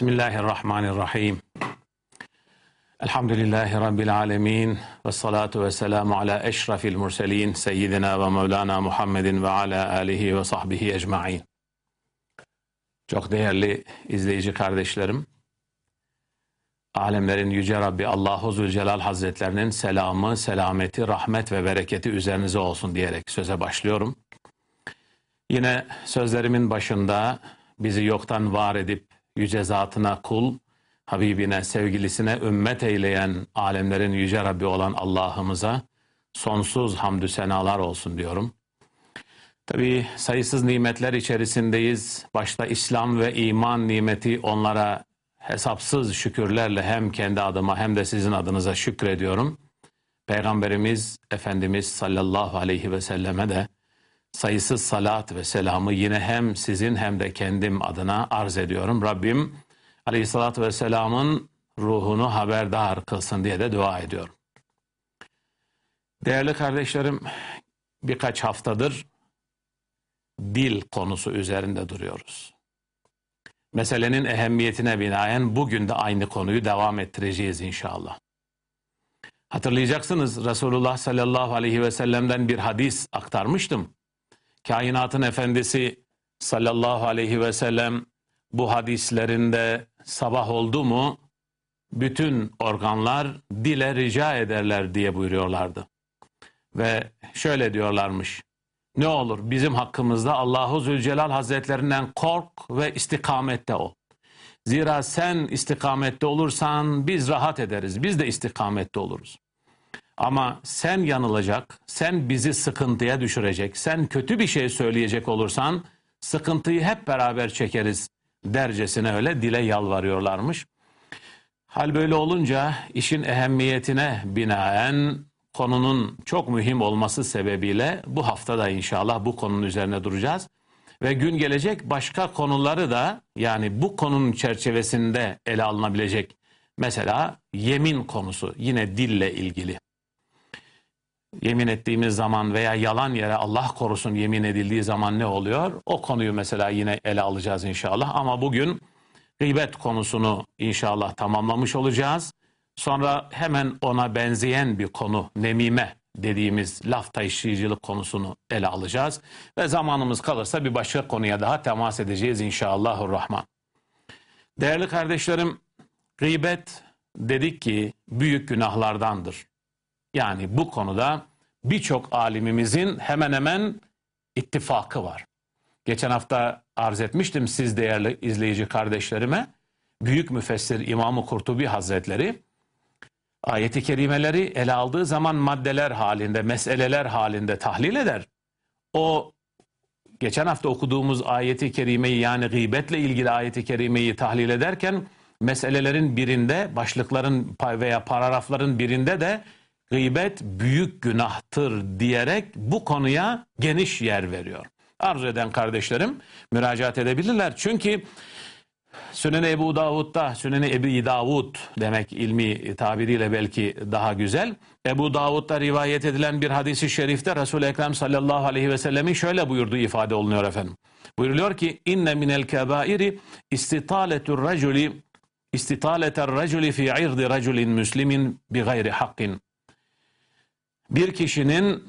Bismillahirrahmanirrahim. Elhamdülillahi Rabbil alemin. Ve salatu ve selamu ala eşrafil murselin. Seyyidina ve Mevlana Muhammedin ve ala alihi ve sahbihi ecma'in. Çok değerli izleyici kardeşlerim. Alemlerin Yüce Rabbi Allahu Zülcelal Hazretlerinin selamı, selameti, rahmet ve bereketi üzerinize olsun diyerek söze başlıyorum. Yine sözlerimin başında bizi yoktan var edip yüce zatına kul, Habibine, sevgilisine ümmet eyleyen alemlerin yüce Rabbi olan Allah'ımıza sonsuz hamdü senalar olsun diyorum. Tabi sayısız nimetler içerisindeyiz. Başta İslam ve iman nimeti onlara hesapsız şükürlerle hem kendi adıma hem de sizin adınıza şükrediyorum. Peygamberimiz Efendimiz sallallahu aleyhi ve selleme de sayısız salat ve selamı yine hem sizin hem de kendim adına arz ediyorum. Rabbim aleyhissalatü vesselamın ruhunu haberdar kılsın diye de dua ediyorum. Değerli kardeşlerim birkaç haftadır dil konusu üzerinde duruyoruz. Meselenin ehemmiyetine binaen bugün de aynı konuyu devam ettireceğiz inşallah. Hatırlayacaksınız Resulullah sallallahu aleyhi ve sellem'den bir hadis aktarmıştım. Kainatın efendisi sallallahu aleyhi ve sellem bu hadislerinde sabah oldu mu bütün organlar dile rica ederler diye buyuruyorlardı. Ve şöyle diyorlarmış. Ne olur bizim hakkımızda Allahu Zülcelal Hazretlerinden kork ve istikamette ol. Zira sen istikamette olursan biz rahat ederiz. Biz de istikamette oluruz. Ama sen yanılacak, sen bizi sıkıntıya düşürecek, sen kötü bir şey söyleyecek olursan sıkıntıyı hep beraber çekeriz dercesine öyle dile yalvarıyorlarmış. Hal böyle olunca işin ehemmiyetine binaen konunun çok mühim olması sebebiyle bu haftada inşallah bu konunun üzerine duracağız. Ve gün gelecek başka konuları da yani bu konunun çerçevesinde ele alınabilecek mesela yemin konusu yine dille ilgili yemin ettiğimiz zaman veya yalan yere Allah korusun yemin edildiği zaman ne oluyor? O konuyu mesela yine ele alacağız inşallah. Ama bugün gıybet konusunu inşallah tamamlamış olacağız. Sonra hemen ona benzeyen bir konu nemime dediğimiz laf taşıyıcılık konusunu ele alacağız. Ve zamanımız kalırsa bir başka konuya daha temas edeceğiz inşallahurrahman. Değerli kardeşlerim gıybet dedik ki büyük günahlardandır. Yani bu konuda birçok alimimizin hemen hemen ittifakı var. Geçen hafta arz etmiştim siz değerli izleyici kardeşlerime. Büyük müfessir İmam-ı Kurtubi Hazretleri ayeti kerimeleri ele aldığı zaman maddeler halinde, meseleler halinde tahlil eder. O geçen hafta okuduğumuz ayeti kerimeyi yani gıybetle ilgili ayeti kerimeyi tahlil ederken meselelerin birinde, başlıkların veya paragrafların birinde de gıybet büyük günahtır diyerek bu konuya geniş yer veriyor. Arzu eden kardeşlerim müracaat edebilirler. Çünkü Sünen Ebu Davud'da, Sünen Ebu Davud demek ilmi tabiriyle belki daha güzel. Ebu Davud'da rivayet edilen bir hadisi şerifte Resul-i Ekrem sallallahu aleyhi ve sellemin şöyle buyurduğu ifade olunuyor efendim. Buyuruluyor ki inne minel kebairi istitaletur raculi istitaleter raculi fi irdi raculin müslimin bi gayri hakkin bir kişinin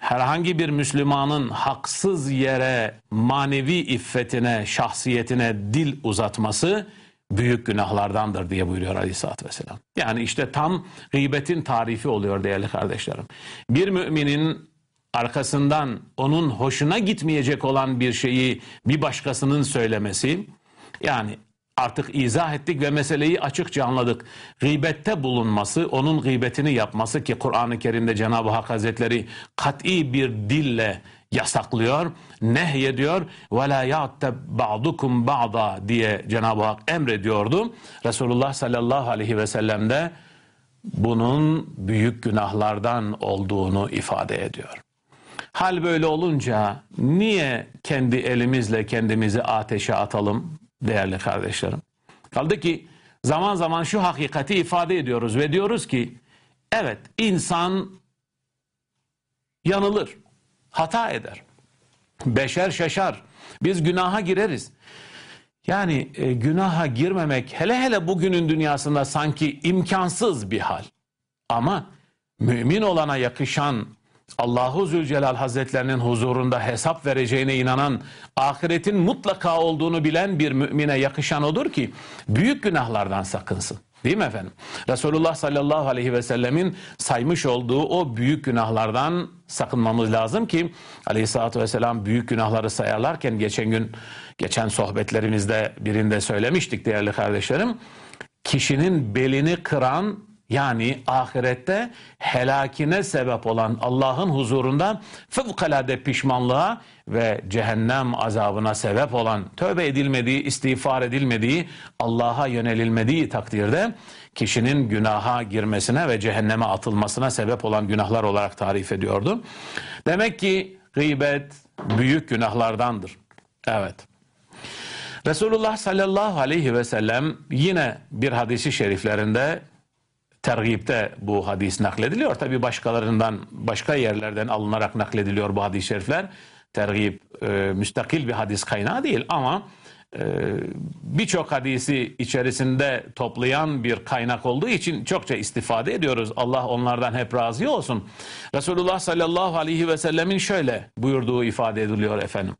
herhangi bir Müslümanın haksız yere manevi iffetine, şahsiyetine dil uzatması büyük günahlardandır diye buyuruyor Aleyhisselatü Vesselam. Yani işte tam gıybetin tarifi oluyor değerli kardeşlerim. Bir müminin arkasından onun hoşuna gitmeyecek olan bir şeyi bir başkasının söylemesi yani artık izah ettik ve meseleyi açıkça anladık. Gıybette bulunması, onun gıybetini yapması ki Kur'an-ı Kerim'de Cenab-ı Hak Hazretleri kat'i bir dille yasaklıyor, nehyediyor. Ve la ya'teb ba'dukum ba'da diye Cenab-ı Hak emrediyordu. Resulullah sallallahu aleyhi ve sellem de bunun büyük günahlardan olduğunu ifade ediyor. Hal böyle olunca niye kendi elimizle kendimizi ateşe atalım? Değerli kardeşlerim. Kaldı ki zaman zaman şu hakikati ifade ediyoruz ve diyoruz ki evet insan yanılır, hata eder. Beşer şaşar. Biz günaha gireriz. Yani e, günaha girmemek hele hele bugünün dünyasında sanki imkansız bir hal. Ama mümin olana yakışan Allahu Zülcelal Hazretlerinin huzurunda hesap vereceğine inanan, ahiretin mutlaka olduğunu bilen bir mümine yakışan odur ki büyük günahlardan sakınsın. Değil mi efendim? Resulullah sallallahu aleyhi ve sellemin saymış olduğu o büyük günahlardan sakınmamız lazım ki aleyhissalatü vesselam büyük günahları sayarlarken geçen gün geçen sohbetlerimizde birinde söylemiştik değerli kardeşlerim. Kişinin belini kıran yani ahirette helakine sebep olan Allah'ın huzurunda fevkalade pişmanlığa ve cehennem azabına sebep olan tövbe edilmediği, istiğfar edilmediği, Allah'a yönelilmediği takdirde kişinin günaha girmesine ve cehenneme atılmasına sebep olan günahlar olarak tarif ediyordu. Demek ki gıybet büyük günahlardandır. Evet. Resulullah sallallahu aleyhi ve sellem yine bir hadisi şeriflerinde tergipte bu hadis naklediliyor. Tabi başkalarından, başka yerlerden alınarak naklediliyor bu hadis-i şerifler. Tergip e, müstakil bir hadis kaynağı değil ama e, birçok hadisi içerisinde toplayan bir kaynak olduğu için çokça istifade ediyoruz. Allah onlardan hep razı olsun. Resulullah sallallahu aleyhi ve sellemin şöyle buyurduğu ifade ediliyor efendim.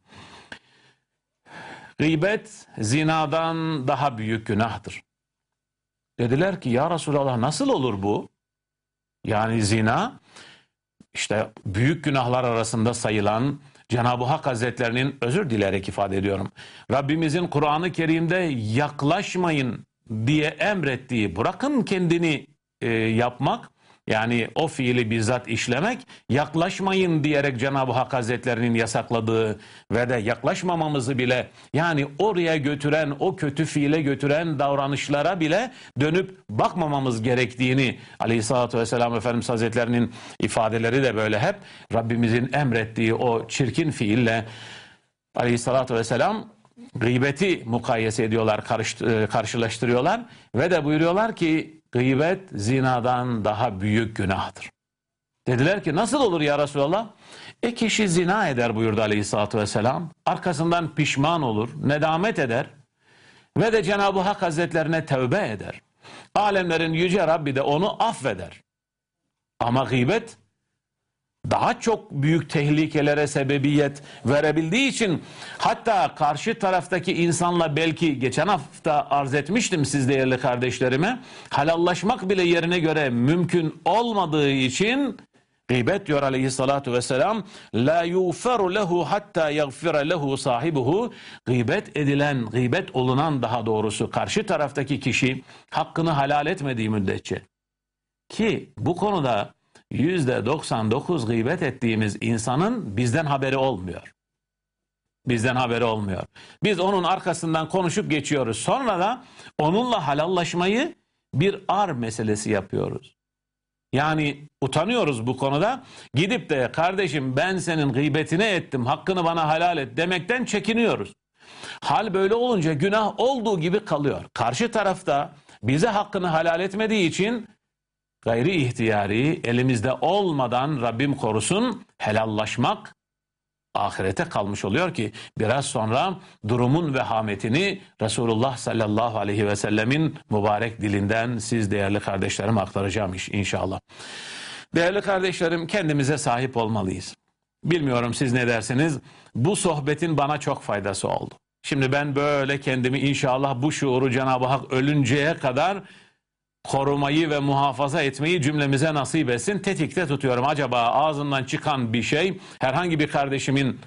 Gıybet zinadan daha büyük günahtır. Dediler ki ya Resulallah nasıl olur bu? Yani zina işte büyük günahlar arasında sayılan Cenab-ı Hak Hazretlerinin özür dileyerek ifade ediyorum. Rabbimizin Kur'an-ı Kerim'de yaklaşmayın diye emrettiği bırakın kendini e, yapmak yani o fiili bizzat işlemek yaklaşmayın diyerek Cenab-ı Hak Hazretlerinin yasakladığı ve de yaklaşmamamızı bile yani oraya götüren o kötü fiile götüren davranışlara bile dönüp bakmamamız gerektiğini Aleyhisselatü Vesselam Efendimiz Hazretlerinin ifadeleri de böyle hep Rabbimizin emrettiği o çirkin fiille Aleyhisselatü Vesselam gıybeti mukayese ediyorlar, e, karşılaştırıyorlar ve de buyuruyorlar ki gıybet zinadan daha büyük günahtır. Dediler ki nasıl olur ya Resulallah? E kişi zina eder buyurdu aleyhissalatü vesselam. Arkasından pişman olur, nedamet eder ve de Cenab-ı Hak Hazretlerine tevbe eder. Alemlerin yüce Rabbi de onu affeder. Ama gıybet daha çok büyük tehlikelere sebebiyet verebildiği için hatta karşı taraftaki insanla belki geçen hafta arz etmiştim siz değerli kardeşlerime halallaşmak bile yerine göre mümkün olmadığı için Gıybet diyor aleyhissalatu vesselam la yuferu lehu hatta yagfira lehu sahibuhu. Gıybet edilen, gıybet olunan daha doğrusu karşı taraftaki kişi hakkını halal etmediği müddetçe ki bu konuda yüzde 99 gıybet ettiğimiz insanın bizden haberi olmuyor. Bizden haberi olmuyor. Biz onun arkasından konuşup geçiyoruz. Sonra da onunla halallaşmayı bir ar meselesi yapıyoruz. Yani utanıyoruz bu konuda. Gidip de kardeşim ben senin gıybetine ettim, hakkını bana helal et demekten çekiniyoruz. Hal böyle olunca günah olduğu gibi kalıyor. Karşı tarafta bize hakkını helal etmediği için gayri ihtiyari elimizde olmadan Rabbim korusun helallaşmak ahirete kalmış oluyor ki biraz sonra durumun vehametini Resulullah sallallahu aleyhi ve sellemin mübarek dilinden siz değerli kardeşlerim aktaracağım inşallah. Değerli kardeşlerim kendimize sahip olmalıyız. Bilmiyorum siz ne dersiniz? Bu sohbetin bana çok faydası oldu. Şimdi ben böyle kendimi inşallah bu şuuru Cenab-ı Hak ölünceye kadar korumayı ve muhafaza etmeyi cümlemize nasip etsin. Tetikte tutuyorum. Acaba ağzından çıkan bir şey herhangi bir kardeşimin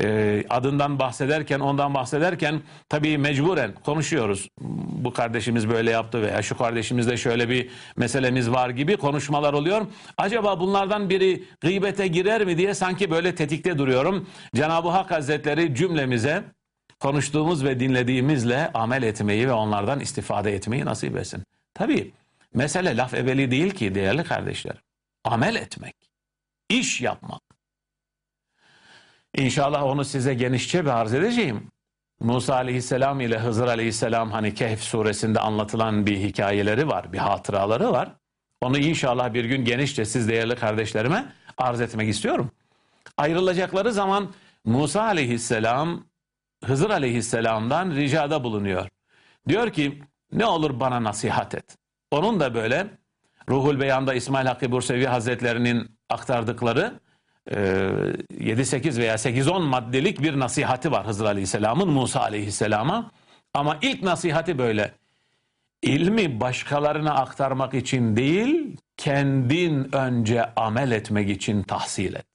e, adından bahsederken, ondan bahsederken tabii mecburen konuşuyoruz. Bu kardeşimiz böyle yaptı veya şu kardeşimizde şöyle bir meselemiz var gibi konuşmalar oluyor. Acaba bunlardan biri gıybete girer mi diye sanki böyle tetikte duruyorum. Cenab-ı Hak Hazretleri cümlemize konuştuğumuz ve dinlediğimizle amel etmeyi ve onlardan istifade etmeyi nasip etsin. Tabii mesele laf evveli değil ki değerli kardeşler. Amel etmek, iş yapmak. İnşallah onu size genişçe bir arz edeceğim. Musa aleyhisselam ile Hızır aleyhisselam hani Kehf suresinde anlatılan bir hikayeleri var, bir hatıraları var. Onu inşallah bir gün genişçe siz değerli kardeşlerime arz etmek istiyorum. Ayrılacakları zaman Musa aleyhisselam Hızır Aleyhisselam'dan ricada bulunuyor. Diyor ki ne olur bana nasihat et. Onun da böyle Ruhul Beyan'da İsmail Hakkı Bursevi Hazretlerinin aktardıkları 7-8 veya 8-10 maddelik bir nasihati var Hızır Aleyhisselam'ın Musa Aleyhisselam'a. Ama ilk nasihati böyle. İlmi başkalarına aktarmak için değil, kendin önce amel etmek için tahsil et.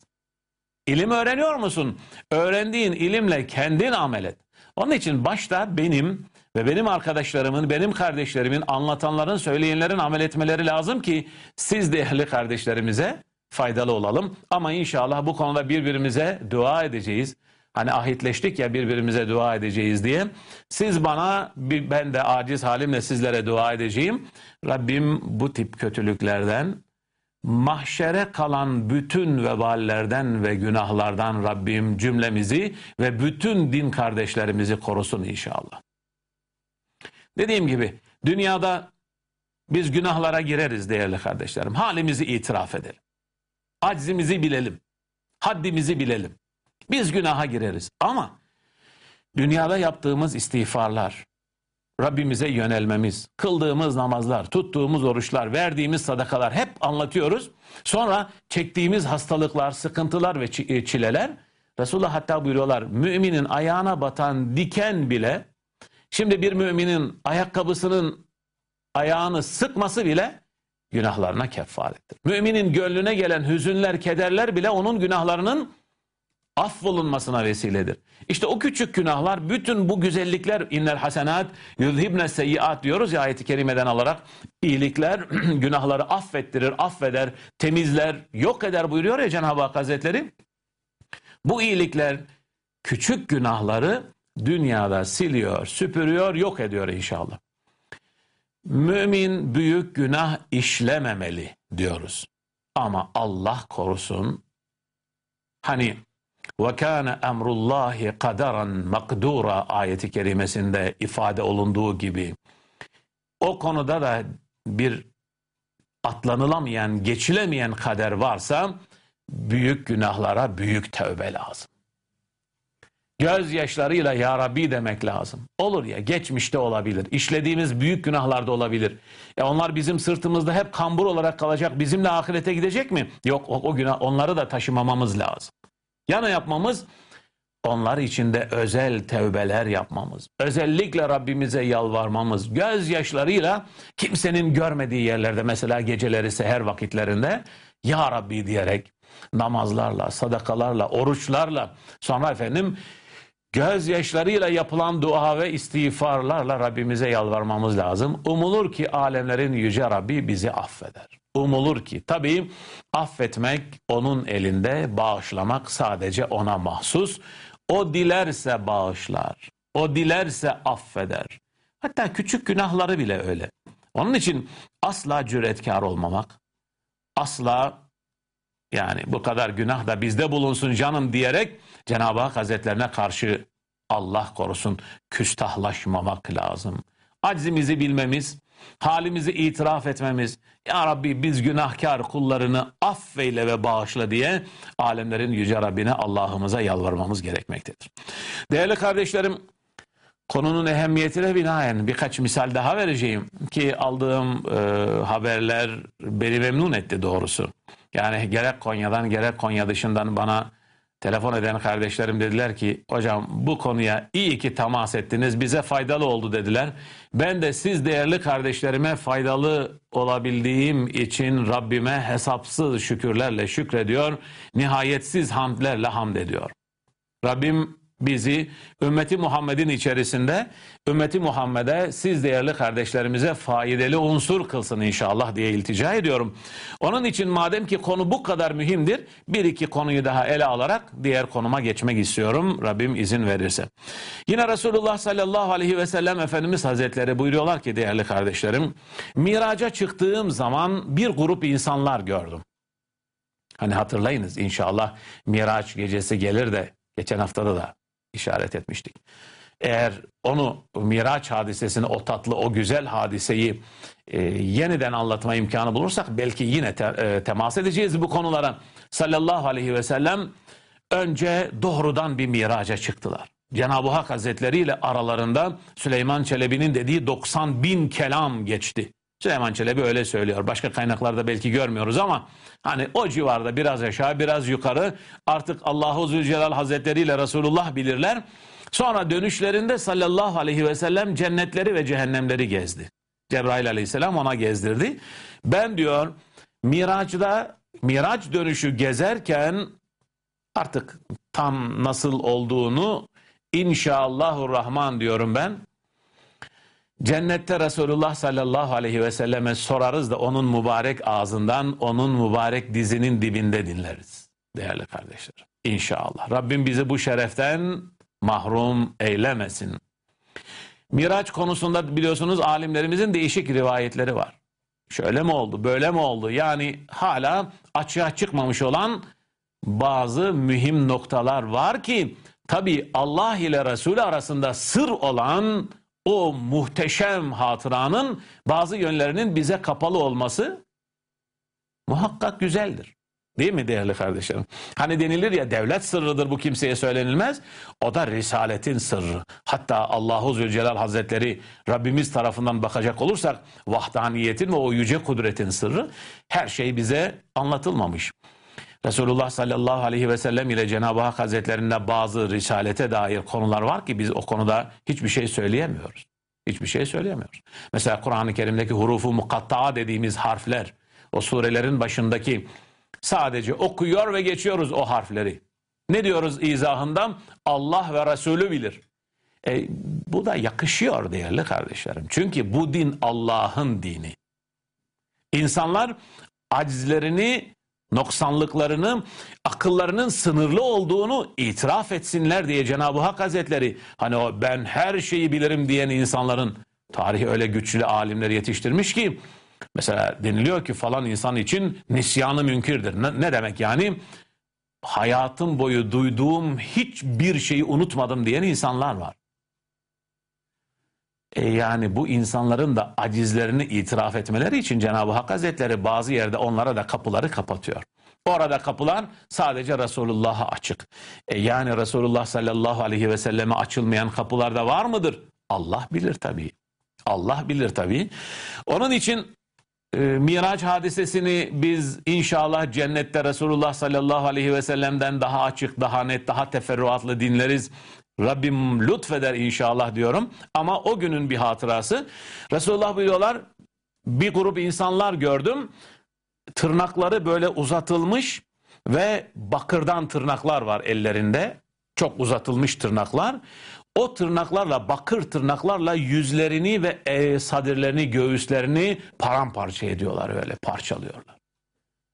İlim öğreniyor musun? Öğrendiğin ilimle kendin amel et. Onun için başta benim ve benim arkadaşlarımın, benim kardeşlerimin, anlatanların, söyleyenlerin amel etmeleri lazım ki siz de ehli kardeşlerimize faydalı olalım. Ama inşallah bu konuda birbirimize dua edeceğiz. Hani ahitleştik ya birbirimize dua edeceğiz diye. Siz bana, ben de aciz halimle sizlere dua edeceğim. Rabbim bu tip kötülüklerden, mahşere kalan bütün veballerden ve günahlardan Rabbim cümlemizi ve bütün din kardeşlerimizi korusun inşallah. Dediğim gibi dünyada biz günahlara gireriz değerli kardeşlerim. Halimizi itiraf edelim. Aczimizi bilelim. Haddimizi bilelim. Biz günaha gireriz ama dünyada yaptığımız istiğfarlar, Rabbimize yönelmemiz, kıldığımız namazlar, tuttuğumuz oruçlar, verdiğimiz sadakalar hep anlatıyoruz. Sonra çektiğimiz hastalıklar, sıkıntılar ve e, çileler Resulullah hatta buyuruyorlar müminin ayağına batan diken bile şimdi bir müminin ayakkabısının ayağını sıkması bile günahlarına kefarettir. Müminin gönlüne gelen hüzünler, kederler bile onun günahlarının affolunmasına vesiledir. İşte o küçük günahlar bütün bu güzellikler innel hasenat yuzhibne seyyiat diyoruz ya ayeti kerimeden alarak iyilikler günahları affettirir, affeder, temizler, yok eder buyuruyor ya Cenab-ı Hak Hazretleri. Bu iyilikler küçük günahları dünyada siliyor, süpürüyor, yok ediyor inşallah. Mümin büyük günah işlememeli diyoruz. Ama Allah korusun. Hani ve kâne emrullahi kaderan makdura ayeti kerimesinde ifade olunduğu gibi o konuda da bir atlanılamayan, geçilemeyen kader varsa büyük günahlara büyük tövbe lazım. Gözyaşlarıyla Ya Rabbi demek lazım. Olur ya geçmişte olabilir. İşlediğimiz büyük günahlarda olabilir. E onlar bizim sırtımızda hep kambur olarak kalacak. Bizimle ahirete gidecek mi? Yok o, o günah onları da taşımamamız lazım. Yana yapmamız onlar için de özel tevbeler yapmamız, özellikle Rabbimize yalvarmamız, gözyaşlarıyla kimsenin görmediği yerlerde mesela geceleri seher vakitlerinde Ya Rabbi diyerek namazlarla, sadakalarla, oruçlarla sonra efendim gözyaşlarıyla yapılan dua ve istiğfarlarla Rabbimize yalvarmamız lazım. Umulur ki alemlerin yüce Rabbi bizi affeder. Umulur ki tabii affetmek onun elinde, bağışlamak sadece ona mahsus. O dilerse bağışlar, o dilerse affeder. Hatta küçük günahları bile öyle. Onun için asla cüretkar olmamak, asla yani bu kadar günah da bizde bulunsun canım diyerek Cenab-ı Hak Hazretlerine karşı Allah korusun küstahlaşmamak lazım. Aczimizi bilmemiz, halimizi itiraf etmemiz, Ya Rabbi biz günahkar kullarını affeyle ve bağışla diye alemlerin yüce Rabbine Allah'ımıza yalvarmamız gerekmektedir. Değerli kardeşlerim, konunun ehemmiyetine binaen birkaç misal daha vereceğim ki aldığım e, haberler beni memnun etti doğrusu. Yani gerek Konya'dan gerek Konya dışından bana telefon eden kardeşlerim dediler ki hocam bu konuya iyi ki temas ettiniz bize faydalı oldu dediler. Ben de siz değerli kardeşlerime faydalı olabildiğim için Rabbime hesapsız şükürlerle şükrediyor. Nihayetsiz hamdlerle hamd ediyor. Rabbim bizi ümmeti Muhammed'in içerisinde ümmeti Muhammed'e siz değerli kardeşlerimize faydalı unsur kılsın inşallah diye iltica ediyorum. Onun için madem ki konu bu kadar mühimdir bir iki konuyu daha ele alarak diğer konuma geçmek istiyorum Rabbim izin verirse. Yine Resulullah sallallahu aleyhi ve sellem Efendimiz Hazretleri buyuruyorlar ki değerli kardeşlerim miraca çıktığım zaman bir grup insanlar gördüm. Hani hatırlayınız inşallah Miraç gecesi gelir de geçen haftada da işaret etmiştik. Eğer onu Miraç hadisesini, o tatlı, o güzel hadiseyi e, yeniden anlatma imkanı bulursak belki yine te, e, temas edeceğiz bu konulara. Sallallahu aleyhi ve sellem önce doğrudan bir miraca çıktılar. Cenab-ı Hak Hazretleri ile aralarında Süleyman Çelebi'nin dediği 90 bin kelam geçti. Süleyman Çelebi öyle söylüyor. Başka kaynaklarda belki görmüyoruz ama hani o civarda biraz aşağı biraz yukarı artık Allahu Zülcelal Hazretleri ile Resulullah bilirler. Sonra dönüşlerinde sallallahu aleyhi ve sellem cennetleri ve cehennemleri gezdi. Cebrail aleyhisselam ona gezdirdi. Ben diyor Miraç'da Miraç dönüşü gezerken artık tam nasıl olduğunu inşallahurrahman diyorum ben. Cennette Resulullah sallallahu aleyhi ve selleme sorarız da onun mübarek ağzından, onun mübarek dizinin dibinde dinleriz. Değerli kardeşler. İnşallah. Rabbim bizi bu şereften mahrum eylemesin. Miraç konusunda biliyorsunuz alimlerimizin değişik rivayetleri var. Şöyle mi oldu, böyle mi oldu? Yani hala açığa çıkmamış olan bazı mühim noktalar var ki tabi Allah ile Resulü arasında sır olan o muhteşem hatıranın bazı yönlerinin bize kapalı olması muhakkak güzeldir. Değil mi değerli kardeşlerim? Hani denilir ya devlet sırrıdır bu kimseye söylenilmez. O da risaletin sırrı. Hatta Allahu Zülcelal Hazretleri Rabbimiz tarafından bakacak olursak vahdaniyetin ve o yüce kudretin sırrı her şey bize anlatılmamış. Resulullah sallallahu aleyhi ve sellem ile Cenab-ı Hak Hazretlerinde bazı risalete dair konular var ki biz o konuda hiçbir şey söyleyemiyoruz. Hiçbir şey söyleyemiyoruz. Mesela Kur'an-ı Kerim'deki hurufu mukatta'a dediğimiz harfler, o surelerin başındaki sadece okuyor ve geçiyoruz o harfleri. Ne diyoruz izahından? Allah ve Resulü bilir. E, bu da yakışıyor değerli kardeşlerim. Çünkü bu din Allah'ın dini. İnsanlar acizlerini noksanlıklarını, akıllarının sınırlı olduğunu itiraf etsinler diye Cenab-ı Hak Hazretleri hani o ben her şeyi bilirim diyen insanların tarihi öyle güçlü alimler yetiştirmiş ki mesela deniliyor ki falan insan için nisyanı münkirdir. Ne, ne demek yani? Hayatım boyu duyduğum hiçbir şeyi unutmadım diyen insanlar var. E yani bu insanların da acizlerini itiraf etmeleri için Cenab-ı Hak Hazretleri bazı yerde onlara da kapıları kapatıyor. Orada kapılar sadece Resulullah'a açık. E yani Resulullah sallallahu aleyhi ve selleme açılmayan kapılar da var mıdır? Allah bilir tabii. Allah bilir tabii. Onun için e, Miraç hadisesini biz inşallah cennette Resulullah sallallahu aleyhi ve sellem'den daha açık, daha net, daha teferruatlı dinleriz. Rabbim lütfeder inşallah diyorum. Ama o günün bir hatırası. Resulullah buyuruyorlar bir grup insanlar gördüm. Tırnakları böyle uzatılmış ve bakırdan tırnaklar var ellerinde. Çok uzatılmış tırnaklar. O tırnaklarla, bakır tırnaklarla yüzlerini ve e, sadirlerini, göğüslerini paramparça ediyorlar öyle parçalıyorlar.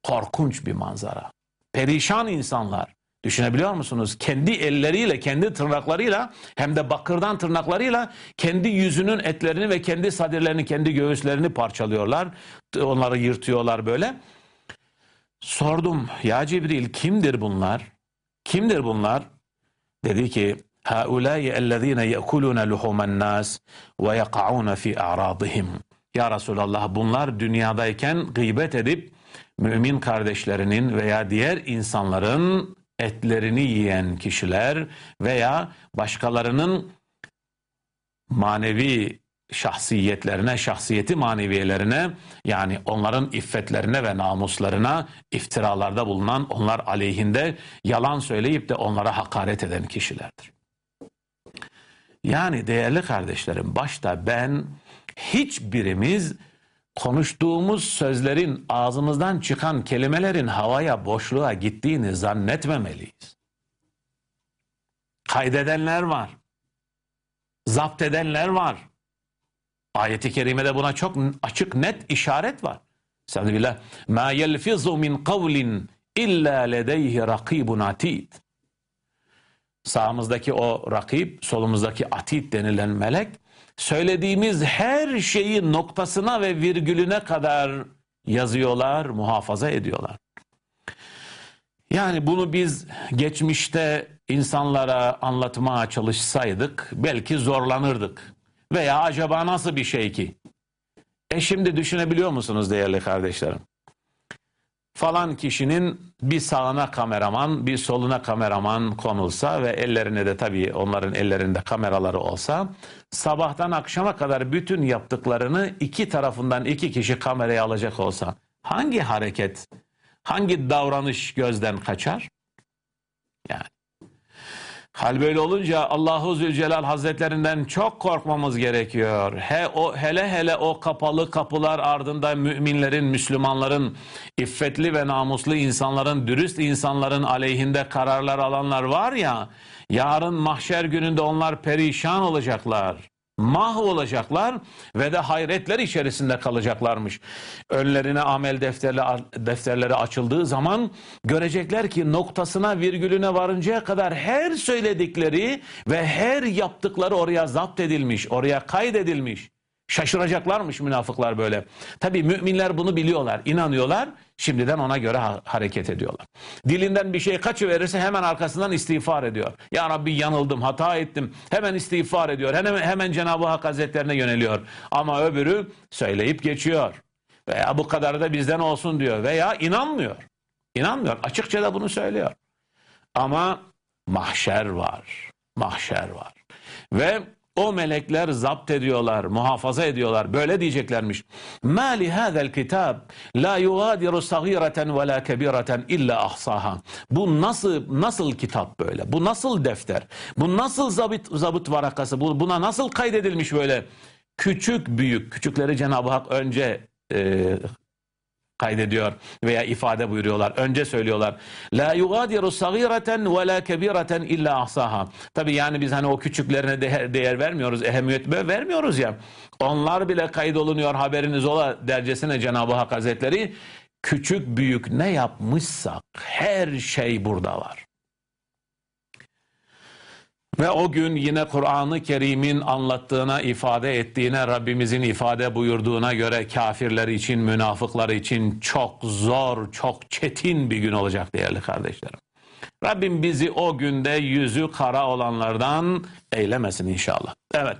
Korkunç bir manzara. Perişan insanlar. Düşünebiliyor musunuz? Kendi elleriyle, kendi tırnaklarıyla hem de bakırdan tırnaklarıyla kendi yüzünün etlerini ve kendi sadirlerini, kendi göğüslerini parçalıyorlar. Onları yırtıyorlar böyle. Sordum ya Cibril kimdir bunlar? Kimdir bunlar? Dedi ki Haulâye ellezîne yekulûne luhumen nâs ve yeka'ûne fî a'râdihim. Ya Resulallah bunlar dünyadayken gıybet edip mümin kardeşlerinin veya diğer insanların etlerini yiyen kişiler veya başkalarının manevi şahsiyetlerine, şahsiyeti maneviyelerine yani onların iffetlerine ve namuslarına iftiralarda bulunan, onlar aleyhinde yalan söyleyip de onlara hakaret eden kişilerdir. Yani değerli kardeşlerim başta ben hiçbirimiz konuştuğumuz sözlerin ağzımızdan çıkan kelimelerin havaya boşluğa gittiğini zannetmemeliyiz. Kaydedenler var. Zapt edenler var. Ayeti kerimede buna çok açık net işaret var. Estağfirullah. Ma yelfizu min kavlin illa ledeyhi rakibun atid. Sağımızdaki o rakip, solumuzdaki atid denilen melek söylediğimiz her şeyi noktasına ve virgülüne kadar yazıyorlar, muhafaza ediyorlar. Yani bunu biz geçmişte insanlara anlatmaya çalışsaydık belki zorlanırdık. Veya acaba nasıl bir şey ki? E şimdi düşünebiliyor musunuz değerli kardeşlerim? Falan kişinin bir sağına kameraman, bir soluna kameraman konulsa ve ellerine de tabii onların ellerinde kameraları olsa sabahtan akşama kadar bütün yaptıklarını iki tarafından iki kişi kameraya alacak olsa hangi hareket, hangi davranış gözden kaçar? Yani Hal böyle olunca Allahu Zülcelal Hazretlerinden çok korkmamız gerekiyor. He, o, hele hele o kapalı kapılar ardında müminlerin, Müslümanların, iffetli ve namuslu insanların, dürüst insanların aleyhinde kararlar alanlar var ya, yarın mahşer gününde onlar perişan olacaklar mahvolacaklar ve de hayretler içerisinde kalacaklarmış. Önlerine amel defterleri, defterleri açıldığı zaman görecekler ki noktasına virgülüne varıncaya kadar her söyledikleri ve her yaptıkları oraya zapt edilmiş, oraya kaydedilmiş. Şaşıracaklarmış münafıklar böyle. Tabi müminler bunu biliyorlar, inanıyorlar. Şimdiden ona göre ha hareket ediyorlar. Dilinden bir şey kaçıverirse hemen arkasından istiğfar ediyor. Ya Rabbi yanıldım, hata ettim. Hemen istiğfar ediyor. Hemen, hemen Cenab-ı Hak Hazretlerine yöneliyor. Ama öbürü söyleyip geçiyor. Veya bu kadar da bizden olsun diyor. Veya inanmıyor. İnanmıyor. Açıkça da bunu söylüyor. Ama mahşer var. Mahşer var. Ve o melekler zapt ediyorlar, muhafaza ediyorlar. Böyle diyeceklermiş. Hadal kitab la yugadiru sagireten ve la kebireten illa ahsaha. Bu nasıl nasıl kitap böyle? Bu nasıl defter? Bu nasıl zabit zabıt varakası? Bu buna nasıl kaydedilmiş böyle? Küçük büyük, küçükleri Cenab-ı Hak önce e, kaydediyor veya ifade buyuruyorlar. Önce söylüyorlar. La yugadiru sagireten ve la kebireten illa ahsaha. Tabi yani biz hani o küçüklerine değer, vermiyoruz, ehemmiyet vermiyoruz ya. Onlar bile kaydolunuyor haberiniz ola dercesine Cenab-ı Hak Hazretleri küçük büyük ne yapmışsak her şey burada var. Ve o gün yine Kur'an-ı Kerim'in anlattığına, ifade ettiğine, Rabbimizin ifade buyurduğuna göre kafirler için, münafıklar için çok zor, çok çetin bir gün olacak değerli kardeşlerim. Rabbim bizi o günde yüzü kara olanlardan eylemesin inşallah. Evet.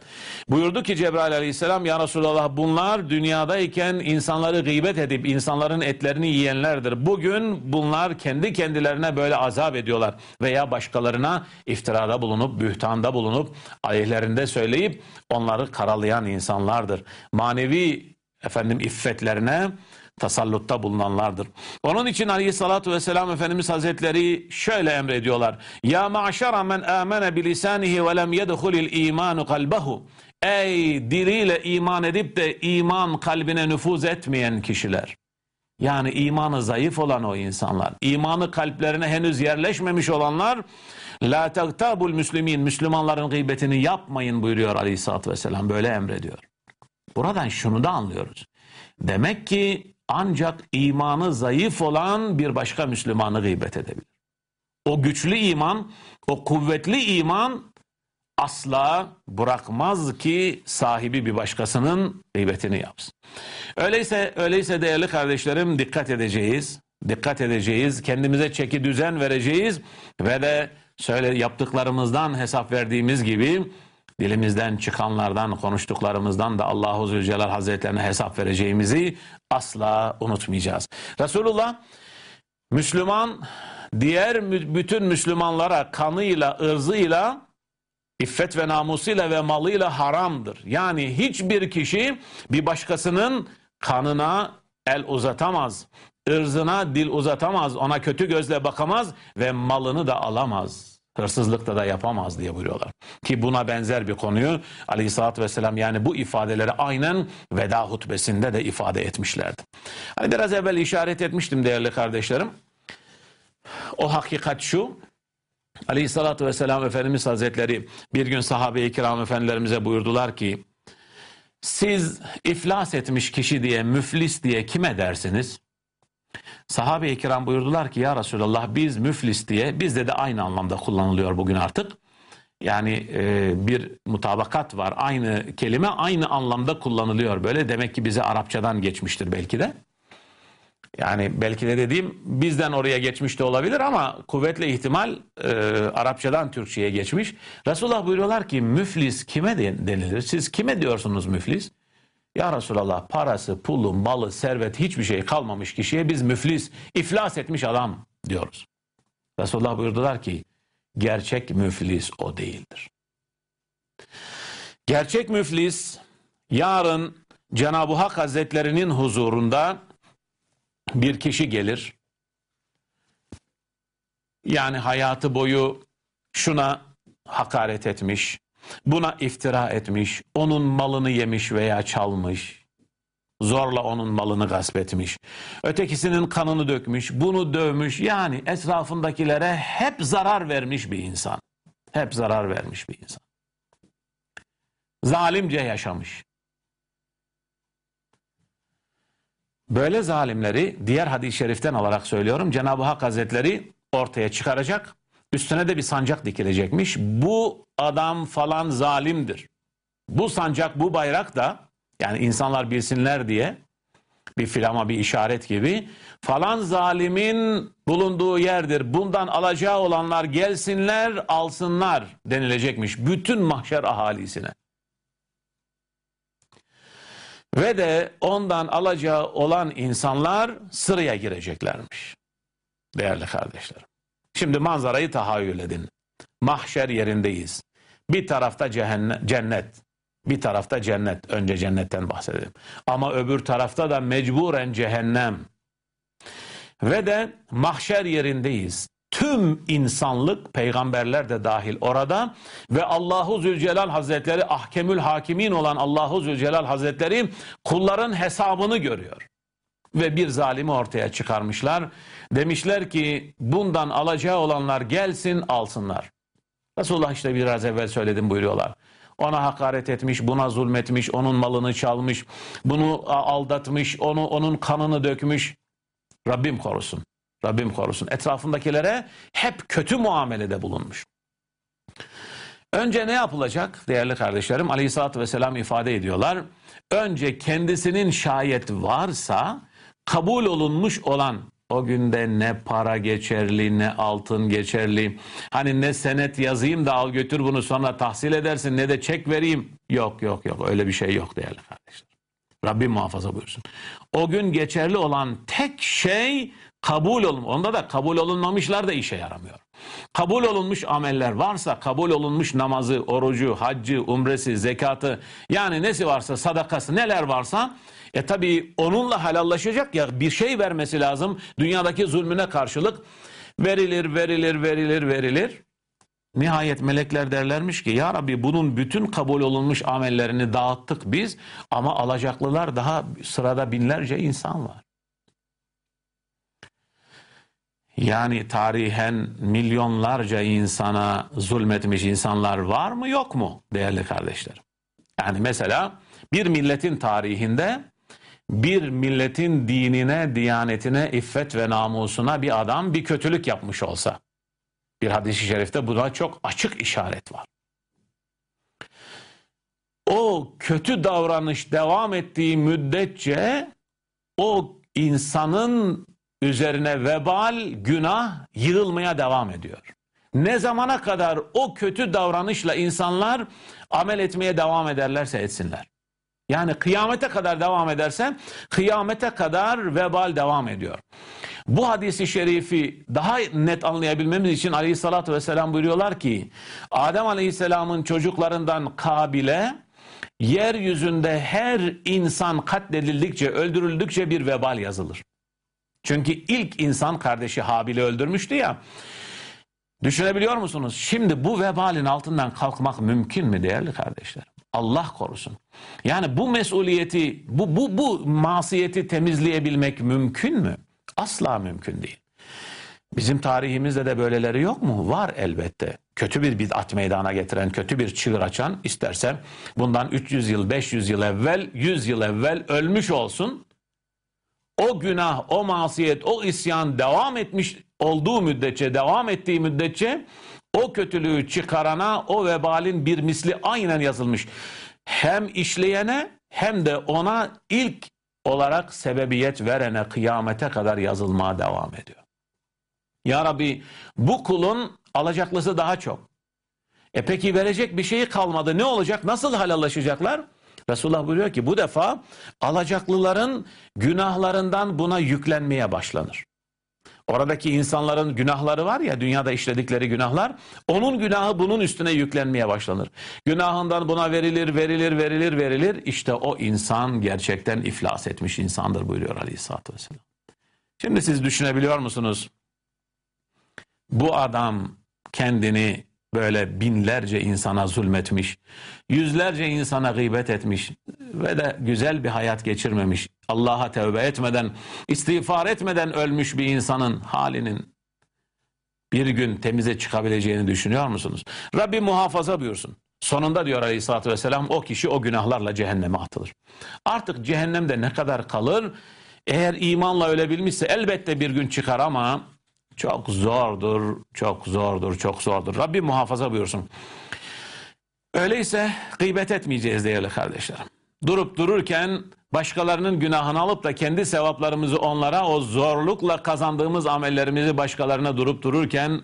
Buyurdu ki Cebrail aleyhisselam ya Resulallah bunlar dünyadayken insanları gıybet edip insanların etlerini yiyenlerdir. Bugün bunlar kendi kendilerine böyle azap ediyorlar veya başkalarına iftirada bulunup bühtanda bulunup aleyhlerinde söyleyip onları karalayan insanlardır. Manevi efendim iffetlerine tasallutta bulunanlardır. Onun için aleyhissalatu vesselam Efendimiz Hazretleri şöyle emrediyorlar. Ya ma'şara men amene bilisanihi ve lem yedhulil imanu kalbehu. Ey diliyle iman edip de iman kalbine nüfuz etmeyen kişiler. Yani imanı zayıf olan o insanlar. imanı kalplerine henüz yerleşmemiş olanlar La tegtabul müslimin Müslümanların gıybetini yapmayın buyuruyor aleyhissalatü vesselam. Böyle emrediyor. Buradan şunu da anlıyoruz. Demek ki ancak imanı zayıf olan bir başka Müslümanı gıybet edebilir. O güçlü iman, o kuvvetli iman asla bırakmaz ki sahibi bir başkasının gıybetini yapsın. Öyleyse öyleyse değerli kardeşlerim dikkat edeceğiz. Dikkat edeceğiz. Kendimize çeki düzen vereceğiz ve de söyle yaptıklarımızdan hesap verdiğimiz gibi dilimizden çıkanlardan, konuştuklarımızdan da Allahu Zülcelal Hazretlerine hesap vereceğimizi asla unutmayacağız. Resulullah Müslüman diğer bütün Müslümanlara kanıyla, ırzıyla, iffet ve namusuyla ve malıyla haramdır. Yani hiçbir kişi bir başkasının kanına el uzatamaz, ırzına dil uzatamaz, ona kötü gözle bakamaz ve malını da alamaz hırsızlıkta da yapamaz diye buyuruyorlar. Ki buna benzer bir konuyu aleyhissalatü vesselam yani bu ifadeleri aynen veda hutbesinde de ifade etmişlerdi. Hani biraz evvel işaret etmiştim değerli kardeşlerim. O hakikat şu, aleyhissalatü vesselam Efendimiz Hazretleri bir gün sahabe-i kiram efendilerimize buyurdular ki, siz iflas etmiş kişi diye, müflis diye kime dersiniz? Sahabe-i kiram buyurdular ki ya Resulallah biz müflis diye bizde de aynı anlamda kullanılıyor bugün artık. Yani e, bir mutabakat var. Aynı kelime aynı anlamda kullanılıyor böyle. Demek ki bize Arapçadan geçmiştir belki de. Yani belki de dediğim bizden oraya geçmiş de olabilir ama kuvvetle ihtimal e, Arapçadan Türkçe'ye geçmiş. Resulullah buyuruyorlar ki müflis kime denilir? Siz kime diyorsunuz müflis? Ya Resulallah parası, pulu, malı, servet hiçbir şey kalmamış kişiye biz müflis, iflas etmiş adam diyoruz. Resulullah buyurdular ki gerçek müflis o değildir. Gerçek müflis yarın Cenab-ı Hak Hazretlerinin huzurunda bir kişi gelir. Yani hayatı boyu şuna hakaret etmiş, buna iftira etmiş, onun malını yemiş veya çalmış, zorla onun malını gasp etmiş, ötekisinin kanını dökmüş, bunu dövmüş, yani etrafındakilere hep zarar vermiş bir insan. Hep zarar vermiş bir insan. Zalimce yaşamış. Böyle zalimleri diğer hadis-i şeriften alarak söylüyorum. Cenab-ı Hak Hazretleri ortaya çıkaracak. Üstüne de bir sancak dikilecekmiş. Bu adam falan zalimdir. Bu sancak, bu bayrak da yani insanlar bilsinler diye bir filama bir işaret gibi falan zalimin bulunduğu yerdir. Bundan alacağı olanlar gelsinler alsınlar denilecekmiş. Bütün mahşer ahalisine. Ve de ondan alacağı olan insanlar sıraya gireceklermiş. Değerli kardeşlerim. Şimdi manzarayı tahayyül edin. Mahşer yerindeyiz. Bir tarafta cehennem, cennet. Bir tarafta cennet. Önce cennetten bahsedelim. Ama öbür tarafta da mecburen cehennem. Ve de mahşer yerindeyiz. Tüm insanlık, peygamberler de dahil orada ve Allahu Zülcelal Hazretleri, ahkemül hakimin olan Allahu Zülcelal Hazretleri kulların hesabını görüyor. Ve bir zalimi ortaya çıkarmışlar. Demişler ki bundan alacağı olanlar gelsin alsınlar. Resulullah işte biraz evvel söyledim buyuruyorlar. Ona hakaret etmiş, buna zulmetmiş, onun malını çalmış, bunu aldatmış, onu onun kanını dökmüş. Rabbim korusun. Rabbim korusun. Etrafındakilere hep kötü muamelede bulunmuş. Önce ne yapılacak değerli kardeşlerim? Aleyhissalatü vesselam ifade ediyorlar. Önce kendisinin şayet varsa kabul olunmuş olan o günde ne para geçerli ne altın geçerli. Hani ne senet yazayım da al götür bunu sonra tahsil edersin ne de çek vereyim. Yok yok yok öyle bir şey yok değerli kardeşler. Rabbim muhafaza buyursun. O gün geçerli olan tek şey kabul olun. Onda da kabul olunmamışlar da işe yaramıyor. Kabul olunmuş ameller varsa, kabul olunmuş namazı, orucu, haccı, umresi, zekatı yani nesi varsa sadakası neler varsa e tabi onunla helallaşacak ya bir şey vermesi lazım. Dünyadaki zulmüne karşılık verilir, verilir, verilir, verilir. Nihayet melekler derlermiş ki ya Rabbi bunun bütün kabul olunmuş amellerini dağıttık biz ama alacaklılar daha sırada binlerce insan var. Yani tarihen milyonlarca insana zulmetmiş insanlar var mı yok mu değerli kardeşlerim? Yani mesela bir milletin tarihinde bir milletin dinine, diyanetine, iffet ve namusuna bir adam bir kötülük yapmış olsa bir hadis-i şerifte buna çok açık işaret var. O kötü davranış devam ettiği müddetçe o insanın üzerine vebal, günah yığılmaya devam ediyor. Ne zamana kadar o kötü davranışla insanlar amel etmeye devam ederlerse etsinler. Yani kıyamete kadar devam ederse kıyamete kadar vebal devam ediyor. Bu hadisi şerifi daha net anlayabilmemiz için aleyhissalatü vesselam buyuruyorlar ki Adem aleyhisselamın çocuklarından Kabil'e yeryüzünde her insan katledildikçe öldürüldükçe bir vebal yazılır. Çünkü ilk insan kardeşi Habil'i öldürmüştü ya. Düşünebiliyor musunuz? Şimdi bu vebalin altından kalkmak mümkün mü değerli kardeşler? Allah korusun. Yani bu mesuliyeti, bu, bu, bu masiyeti temizleyebilmek mümkün mü? Asla mümkün değil. Bizim tarihimizde de böyleleri yok mu? Var elbette. Kötü bir bid'at meydana getiren, kötü bir çığır açan istersen bundan 300 yıl, 500 yıl evvel, 100 yıl evvel ölmüş olsun. O günah, o masiyet, o isyan devam etmiş olduğu müddetçe, devam ettiği müddetçe o kötülüğü çıkarana o vebalin bir misli aynen yazılmış. Hem işleyene hem de ona ilk olarak sebebiyet verene kıyamete kadar yazılmaya devam ediyor. Ya Rabbi bu kulun alacaklısı daha çok. E peki verecek bir şeyi kalmadı. Ne olacak? Nasıl halallaşacaklar? Resulullah buyuruyor ki bu defa alacaklıların günahlarından buna yüklenmeye başlanır. Oradaki insanların günahları var ya dünyada işledikleri günahlar onun günahı bunun üstüne yüklenmeye başlanır. Günahından buna verilir verilir verilir verilir işte o insan gerçekten iflas etmiş insandır buyuruyor Aleyhisselatü Vesselam. Şimdi siz düşünebiliyor musunuz? Bu adam kendini böyle binlerce insana zulmetmiş, yüzlerce insana gıybet etmiş ve de güzel bir hayat geçirmemiş. Allah'a tövbe etmeden, istiğfar etmeden ölmüş bir insanın halinin bir gün temize çıkabileceğini düşünüyor musunuz? Rabbi muhafaza buyursun. Sonunda diyor Aleyhisselatü Vesselam o kişi o günahlarla cehenneme atılır. Artık cehennemde ne kadar kalır? Eğer imanla ölebilmişse elbette bir gün çıkar ama çok zordur, çok zordur, çok zordur. Rabbim muhafaza buyursun. Öyleyse gıybet etmeyeceğiz değerli kardeşlerim. Durup dururken başkalarının günahını alıp da kendi sevaplarımızı onlara o zorlukla kazandığımız amellerimizi başkalarına durup dururken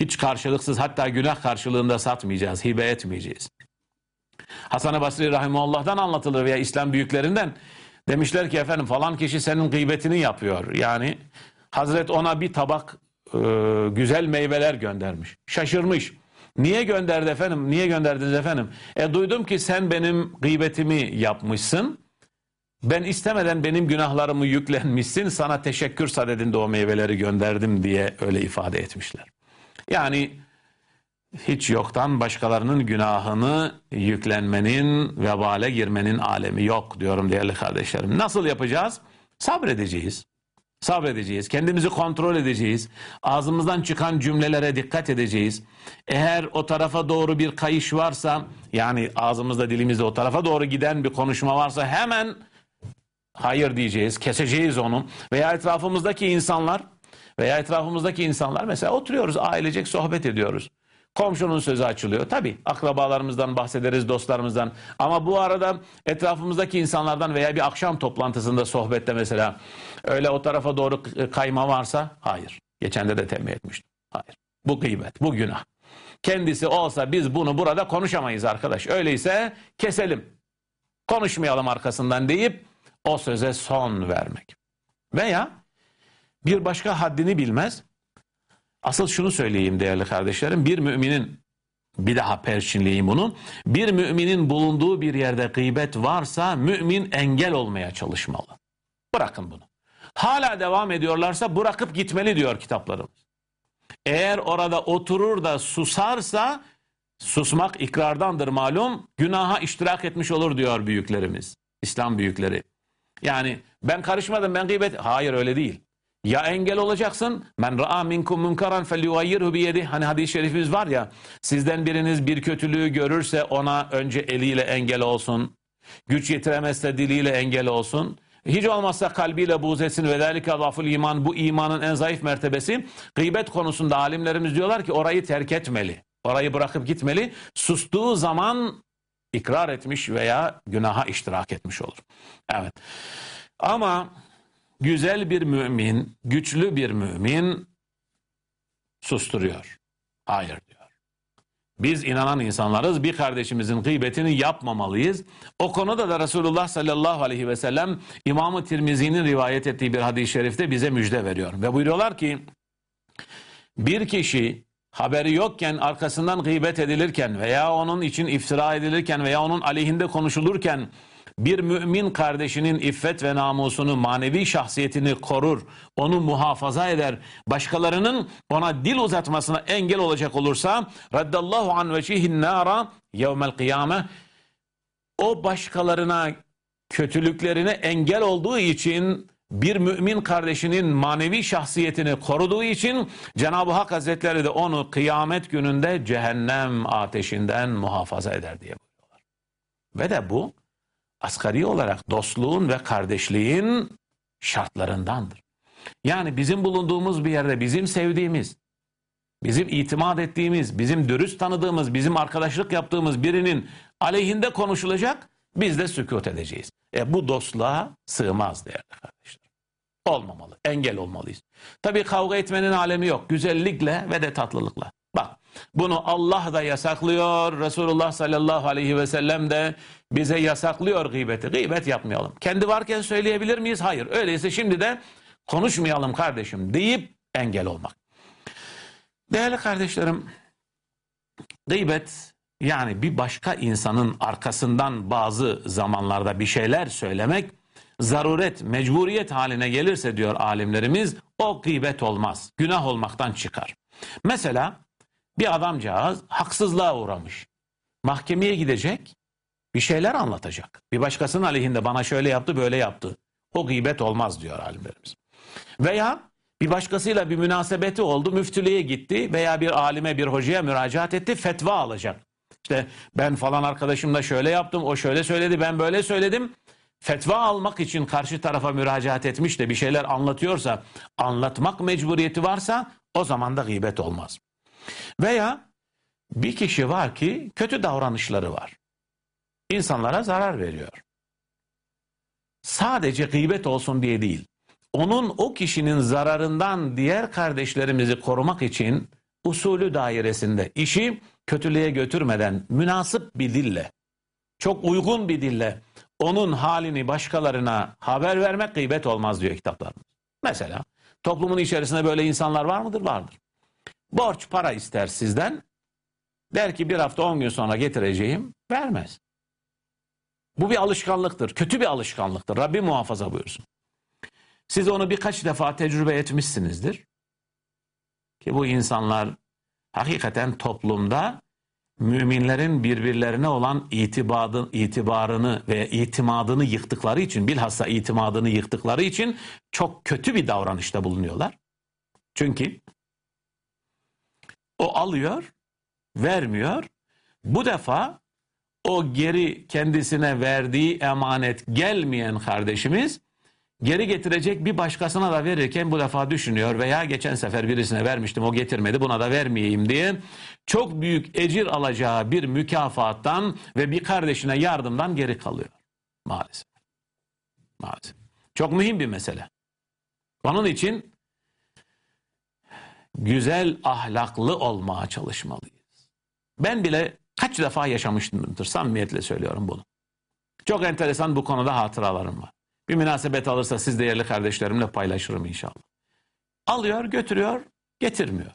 hiç karşılıksız hatta günah karşılığında satmayacağız, hibe etmeyeceğiz. Hasan-ı Basri Rahimullah'dan anlatılır veya İslam büyüklerinden demişler ki efendim falan kişi senin gıybetini yapıyor. Yani Hazret ona bir tabak e, güzel meyveler göndermiş. Şaşırmış. Niye gönderdi efendim? Niye gönderdiniz efendim? E duydum ki sen benim gıybetimi yapmışsın. Ben istemeden benim günahlarımı yüklenmişsin. Sana teşekkür sadedinde o meyveleri gönderdim diye öyle ifade etmişler. Yani hiç yoktan başkalarının günahını yüklenmenin, vebale girmenin alemi yok diyorum değerli kardeşlerim. Nasıl yapacağız? Sabredeceğiz. Sabredeceğiz. Kendimizi kontrol edeceğiz. Ağzımızdan çıkan cümlelere dikkat edeceğiz. Eğer o tarafa doğru bir kayış varsa yani ağzımızda dilimizde o tarafa doğru giden bir konuşma varsa hemen hayır diyeceğiz. Keseceğiz onu. Veya etrafımızdaki insanlar veya etrafımızdaki insanlar mesela oturuyoruz ailecek sohbet ediyoruz. Komşunun sözü açılıyor. Tabi akrabalarımızdan bahsederiz, dostlarımızdan. Ama bu arada etrafımızdaki insanlardan veya bir akşam toplantısında sohbette mesela öyle o tarafa doğru kayma varsa hayır. Geçen de de tembih etmiştim. Hayır. Bu gıybet, bu günah. Kendisi olsa biz bunu burada konuşamayız arkadaş. Öyleyse keselim. Konuşmayalım arkasından deyip o söze son vermek. Veya bir başka haddini bilmez Asıl şunu söyleyeyim değerli kardeşlerim. Bir müminin bir daha perçinleyeyim bunu. Bir müminin bulunduğu bir yerde gıybet varsa mümin engel olmaya çalışmalı. Bırakın bunu. Hala devam ediyorlarsa bırakıp gitmeli diyor kitaplarımız. Eğer orada oturur da susarsa susmak ikrardandır malum. Günaha iştirak etmiş olur diyor büyüklerimiz. İslam büyükleri. Yani ben karışmadım ben gıybet. Hayır öyle değil. Ya engel olacaksın. Men ra'a minkum munkaran felyughayyirhu biyedi. Hani hadis-i şerifimiz var ya. Sizden biriniz bir kötülüğü görürse ona önce eliyle engel olsun. Güç yetiremezse diliyle engel olsun. Hiç olmazsa kalbiyle buğz etsin ve zelike zaful iman. Bu imanın en zayıf mertebesi. Gıybet konusunda alimlerimiz diyorlar ki orayı terk etmeli. Orayı bırakıp gitmeli. Sustuğu zaman ikrar etmiş veya günaha iştirak etmiş olur. Evet. Ama güzel bir mümin, güçlü bir mümin susturuyor. Hayır diyor. Biz inanan insanlarız. Bir kardeşimizin gıybetini yapmamalıyız. O konuda da Resulullah sallallahu aleyhi ve sellem İmam-ı Tirmizi'nin rivayet ettiği bir hadis-i şerifte bize müjde veriyor. Ve buyuruyorlar ki bir kişi haberi yokken arkasından gıybet edilirken veya onun için iftira edilirken veya onun aleyhinde konuşulurken bir mümin kardeşinin iffet ve namusunu, manevi şahsiyetini korur, onu muhafaza eder, başkalarının ona dil uzatmasına engel olacak olursa raddallahu an vecihin nara yevmel kıyame o başkalarına kötülüklerine engel olduğu için bir mümin kardeşinin manevi şahsiyetini koruduğu için Cenab-ı Hak Hazretleri de onu kıyamet gününde cehennem ateşinden muhafaza eder diye buyuruyorlar. Ve de bu asgari olarak dostluğun ve kardeşliğin şartlarındandır. Yani bizim bulunduğumuz bir yerde bizim sevdiğimiz, bizim itimat ettiğimiz, bizim dürüst tanıdığımız, bizim arkadaşlık yaptığımız birinin aleyhinde konuşulacak, biz de sükut edeceğiz. E bu dostluğa sığmaz değerli kardeşler. Olmamalı, engel olmalıyız. Tabii kavga etmenin alemi yok. Güzellikle ve de tatlılıkla. Bak bunu Allah da yasaklıyor. Resulullah sallallahu aleyhi ve sellem de bize yasaklıyor gıybeti. Gıybet yapmayalım. Kendi varken söyleyebilir miyiz? Hayır. Öyleyse şimdi de konuşmayalım kardeşim deyip engel olmak. Değerli kardeşlerim, gıybet yani bir başka insanın arkasından bazı zamanlarda bir şeyler söylemek zaruret, mecburiyet haline gelirse diyor alimlerimiz o gıybet olmaz. Günah olmaktan çıkar. Mesela bir adamcağız haksızlığa uğramış. Mahkemeye gidecek, bir şeyler anlatacak. Bir başkasının aleyhinde bana şöyle yaptı, böyle yaptı. O gıybet olmaz diyor alimlerimiz. Veya bir başkasıyla bir münasebeti oldu, müftülüğe gitti veya bir alime, bir hocaya müracaat etti, fetva alacak. İşte ben falan arkadaşımla şöyle yaptım, o şöyle söyledi, ben böyle söyledim. Fetva almak için karşı tarafa müracaat etmiş de bir şeyler anlatıyorsa, anlatmak mecburiyeti varsa o zaman da gıybet olmaz. Veya bir kişi var ki kötü davranışları var. İnsanlara zarar veriyor. Sadece gıybet olsun diye değil. Onun o kişinin zararından diğer kardeşlerimizi korumak için usulü dairesinde işi kötülüğe götürmeden münasip bir dille, çok uygun bir dille onun halini başkalarına haber vermek gıybet olmaz diyor kitaplarımız. Mesela toplumun içerisinde böyle insanlar var mıdır? Vardır. Borç para ister sizden. Der ki bir hafta on gün sonra getireceğim. Vermez. Bu bir alışkanlıktır. Kötü bir alışkanlıktır. Rabbi muhafaza buyursun. Siz onu birkaç defa tecrübe etmişsinizdir. Ki bu insanlar hakikaten toplumda müminlerin birbirlerine olan itibarını, itibarını ve itimadını yıktıkları için bilhassa itimadını yıktıkları için çok kötü bir davranışta bulunuyorlar. Çünkü o alıyor, vermiyor. Bu defa o geri kendisine verdiği emanet gelmeyen kardeşimiz geri getirecek bir başkasına da verirken bu defa düşünüyor veya geçen sefer birisine vermiştim o getirmedi buna da vermeyeyim diye çok büyük ecir alacağı bir mükafattan ve bir kardeşine yardımdan geri kalıyor. Maalesef. Maalesef. Çok mühim bir mesele. Onun için güzel ahlaklı olmaya çalışmalıyız. Ben bile kaç defa yaşamıştımdır samimiyetle söylüyorum bunu. Çok enteresan bu konuda hatıralarım var. Bir münasebet alırsa siz değerli kardeşlerimle paylaşırım inşallah. Alıyor, götürüyor, getirmiyor.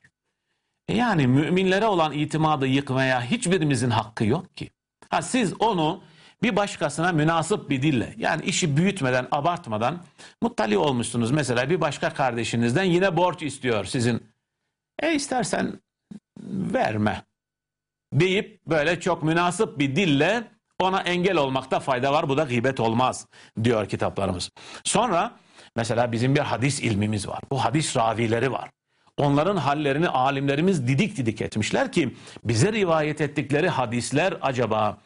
E yani müminlere olan itimadı yıkmaya hiçbirimizin hakkı yok ki. Ha siz onu bir başkasına münasip bir dille yani işi büyütmeden, abartmadan muttali olmuşsunuz. Mesela bir başka kardeşinizden yine borç istiyor sizin. E istersen verme deyip böyle çok münasip bir dille ona engel olmakta fayda var. Bu da gıybet olmaz diyor kitaplarımız. Sonra mesela bizim bir hadis ilmimiz var. Bu hadis ravileri var. Onların hallerini alimlerimiz didik didik etmişler ki bize rivayet ettikleri hadisler acaba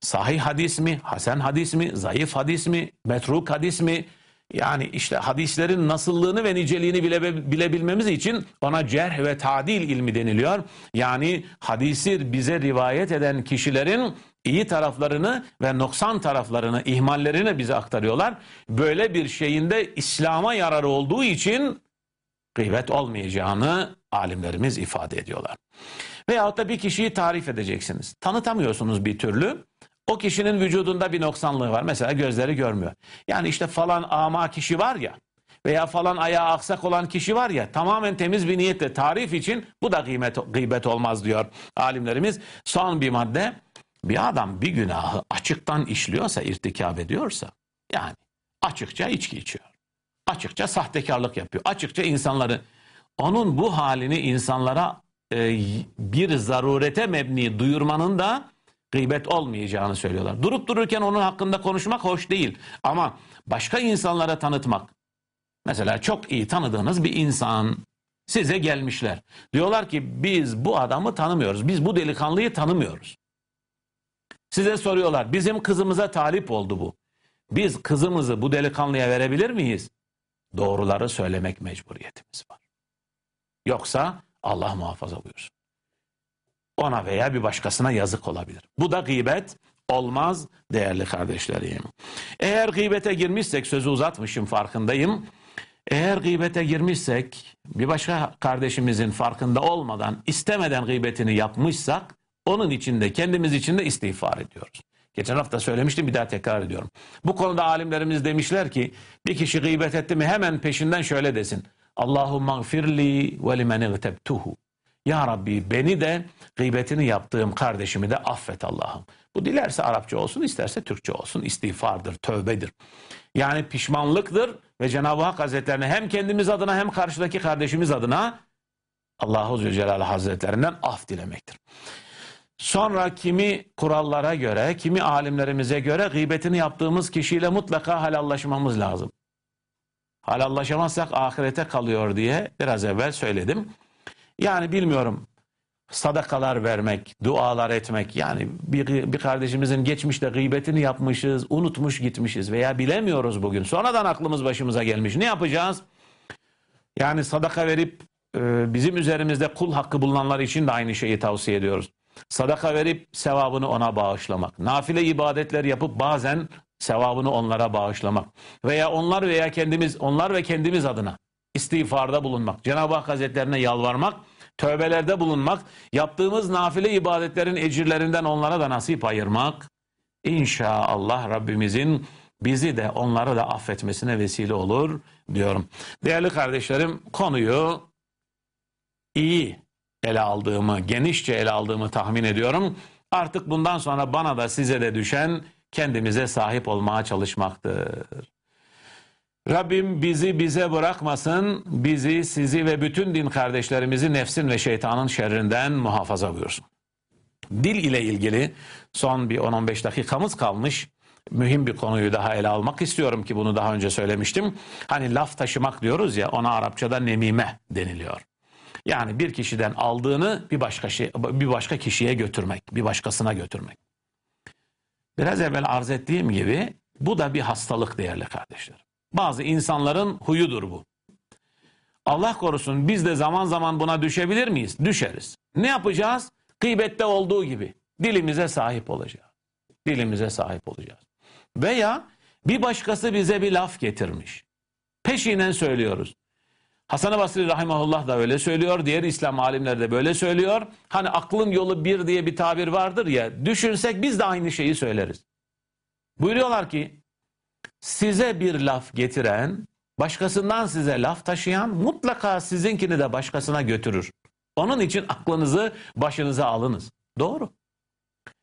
sahih hadis mi, hasen hadis mi, zayıf hadis mi, metruk hadis mi? Yani işte hadislerin nasıllığını ve niceliğini bile, bilebilmemiz için ona cerh ve tadil ilmi deniliyor. Yani hadisi bize rivayet eden kişilerin iyi taraflarını ve noksan taraflarını, ihmallerini bize aktarıyorlar. Böyle bir şeyin de İslam'a yararı olduğu için gıybet olmayacağını alimlerimiz ifade ediyorlar. Veyahut da bir kişiyi tarif edeceksiniz. Tanıtamıyorsunuz bir türlü. O kişinin vücudunda bir noksanlığı var. Mesela gözleri görmüyor. Yani işte falan ama kişi var ya veya falan ayağı aksak olan kişi var ya tamamen temiz bir niyetle tarif için bu da gıybet, gıybet olmaz diyor alimlerimiz. Son bir madde bir adam bir günahı açıktan işliyorsa, irtikab ediyorsa yani açıkça içki içiyor. Açıkça sahtekarlık yapıyor. Açıkça insanları onun bu halini insanlara e, bir zarurete mebni duyurmanın da gıybet olmayacağını söylüyorlar. Durup dururken onun hakkında konuşmak hoş değil. Ama başka insanlara tanıtmak. Mesela çok iyi tanıdığınız bir insan size gelmişler. Diyorlar ki biz bu adamı tanımıyoruz. Biz bu delikanlıyı tanımıyoruz. Size soruyorlar bizim kızımıza talip oldu bu. Biz kızımızı bu delikanlıya verebilir miyiz? Doğruları söylemek mecburiyetimiz var. Yoksa Allah muhafaza buyursun. Ona veya bir başkasına yazık olabilir. Bu da gıybet olmaz değerli kardeşlerim. Eğer gıybete girmişsek sözü uzatmışım farkındayım. Eğer gıybete girmişsek, bir başka kardeşimizin farkında olmadan, istemeden gıybetini yapmışsak, onun için de kendimiz için de istiğfar ediyoruz. Geçen hafta söylemiştim bir daha tekrar ediyorum. Bu konuda alimlerimiz demişler ki bir kişi gıybet etti mi hemen peşinden şöyle desin. Allahumma gfirli ve limen igtebtuhu. Ya Rabbi beni de gıybetini yaptığım kardeşimi de affet Allah'ım. Bu dilerse Arapça olsun isterse Türkçe olsun istiğfardır, tövbedir. Yani pişmanlıktır ve Cenab-ı Hak Hazretlerine hem kendimiz adına hem karşıdaki kardeşimiz adına Allahu Zülcelal Hazretlerinden af dilemektir. Sonra kimi kurallara göre, kimi alimlerimize göre gıybetini yaptığımız kişiyle mutlaka halallaşmamız lazım. Halallaşamazsak ahirete kalıyor diye biraz evvel söyledim. Yani bilmiyorum sadakalar vermek, dualar etmek yani bir, bir kardeşimizin geçmişte gıybetini yapmışız, unutmuş gitmişiz veya bilemiyoruz bugün. Sonradan aklımız başımıza gelmiş. Ne yapacağız? Yani sadaka verip e, bizim üzerimizde kul hakkı bulunanlar için de aynı şeyi tavsiye ediyoruz. Sadaka verip sevabını ona bağışlamak. Nafile ibadetler yapıp bazen sevabını onlara bağışlamak. Veya onlar veya kendimiz, onlar ve kendimiz adına istiğfarda bulunmak. Cenab-ı Hak Hazretlerine yalvarmak, tövbelerde bulunmak, yaptığımız nafile ibadetlerin ecirlerinden onlara da nasip ayırmak. İnşallah Rabbimizin bizi de onları da affetmesine vesile olur diyorum. Değerli kardeşlerim konuyu iyi ele aldığımı, genişçe ele aldığımı tahmin ediyorum. Artık bundan sonra bana da size de düşen kendimize sahip olmaya çalışmaktır. Rabbim bizi bize bırakmasın, bizi, sizi ve bütün din kardeşlerimizi nefsin ve şeytanın şerrinden muhafaza buyursun. Dil ile ilgili son bir 10-15 dakikamız kalmış. Mühim bir konuyu daha ele almak istiyorum ki bunu daha önce söylemiştim. Hani laf taşımak diyoruz ya ona Arapçada nemime deniliyor. Yani bir kişiden aldığını bir başka şey, bir başka kişiye götürmek, bir başkasına götürmek. Biraz evvel arz ettiğim gibi bu da bir hastalık değerli kardeşler. Bazı insanların huyudur bu. Allah korusun biz de zaman zaman buna düşebilir miyiz? Düşeriz. Ne yapacağız? Gıybette olduğu gibi dilimize sahip olacağız. Dilimize sahip olacağız. Veya bir başkası bize bir laf getirmiş. Peşinen söylüyoruz. Hasan-ı Basri Rahimahullah da öyle söylüyor. Diğer İslam alimleri de böyle söylüyor. Hani aklın yolu bir diye bir tabir vardır ya. Düşünsek biz de aynı şeyi söyleriz. Buyuruyorlar ki size bir laf getiren, başkasından size laf taşıyan mutlaka sizinkini de başkasına götürür. Onun için aklınızı başınıza alınız. Doğru.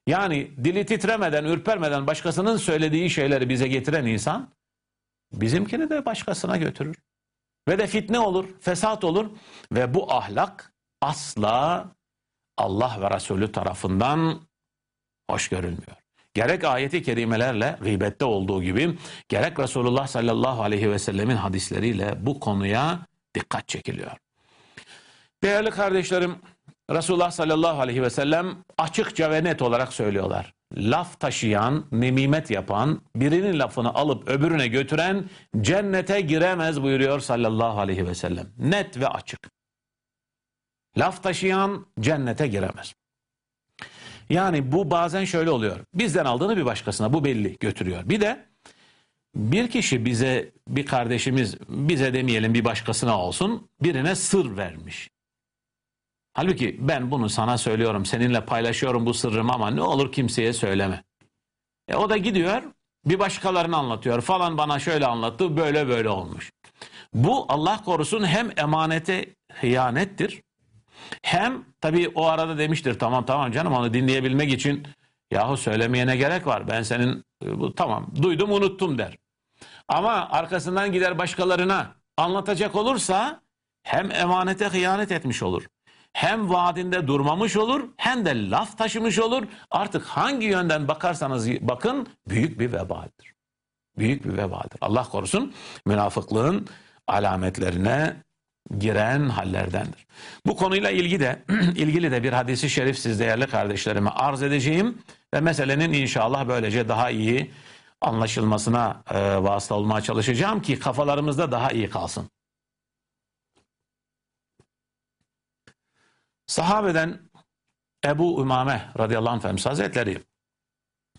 Yani dili titremeden, ürpermeden başkasının söylediği şeyleri bize getiren insan bizimkini de başkasına götürür. Ve de fitne olur, fesat olur ve bu ahlak asla Allah ve Resulü tarafından hoş görülmüyor. Gerek ayeti kerimelerle gıybette olduğu gibi gerek Resulullah sallallahu aleyhi ve sellemin hadisleriyle bu konuya dikkat çekiliyor. Değerli kardeşlerim Resulullah sallallahu aleyhi ve sellem açıkça ve net olarak söylüyorlar. Laf taşıyan, nemimet yapan, birinin lafını alıp öbürüne götüren cennete giremez buyuruyor sallallahu aleyhi ve sellem. Net ve açık. Laf taşıyan cennete giremez. Yani bu bazen şöyle oluyor. Bizden aldığını bir başkasına bu belli götürüyor. Bir de bir kişi bize bir kardeşimiz bize demeyelim bir başkasına olsun birine sır vermiş. Halbuki ben bunu sana söylüyorum, seninle paylaşıyorum bu sırrımı ama ne olur kimseye söyleme. E o da gidiyor, bir başkalarını anlatıyor. Falan bana şöyle anlattı, böyle böyle olmuş. Bu Allah korusun hem emanete hıyanettir, hem tabii o arada demiştir tamam tamam canım onu dinleyebilmek için yahu söylemeyene gerek var. Ben senin bu tamam duydum unuttum der. Ama arkasından gider başkalarına anlatacak olursa hem emanete hıyanet etmiş olur hem vaadinde durmamış olur hem de laf taşımış olur. Artık hangi yönden bakarsanız bakın büyük bir vebaldir. Büyük bir vebaldir. Allah korusun münafıklığın alametlerine giren hallerdendir. Bu konuyla ilgili de ilgili de bir hadisi şerif siz değerli kardeşlerime arz edeceğim ve meselenin inşallah böylece daha iyi anlaşılmasına e, vasıta olmaya çalışacağım ki kafalarımızda daha iyi kalsın. Sahabeden Ebu Ümame radıyallahu anh Efendimiz Hazretleri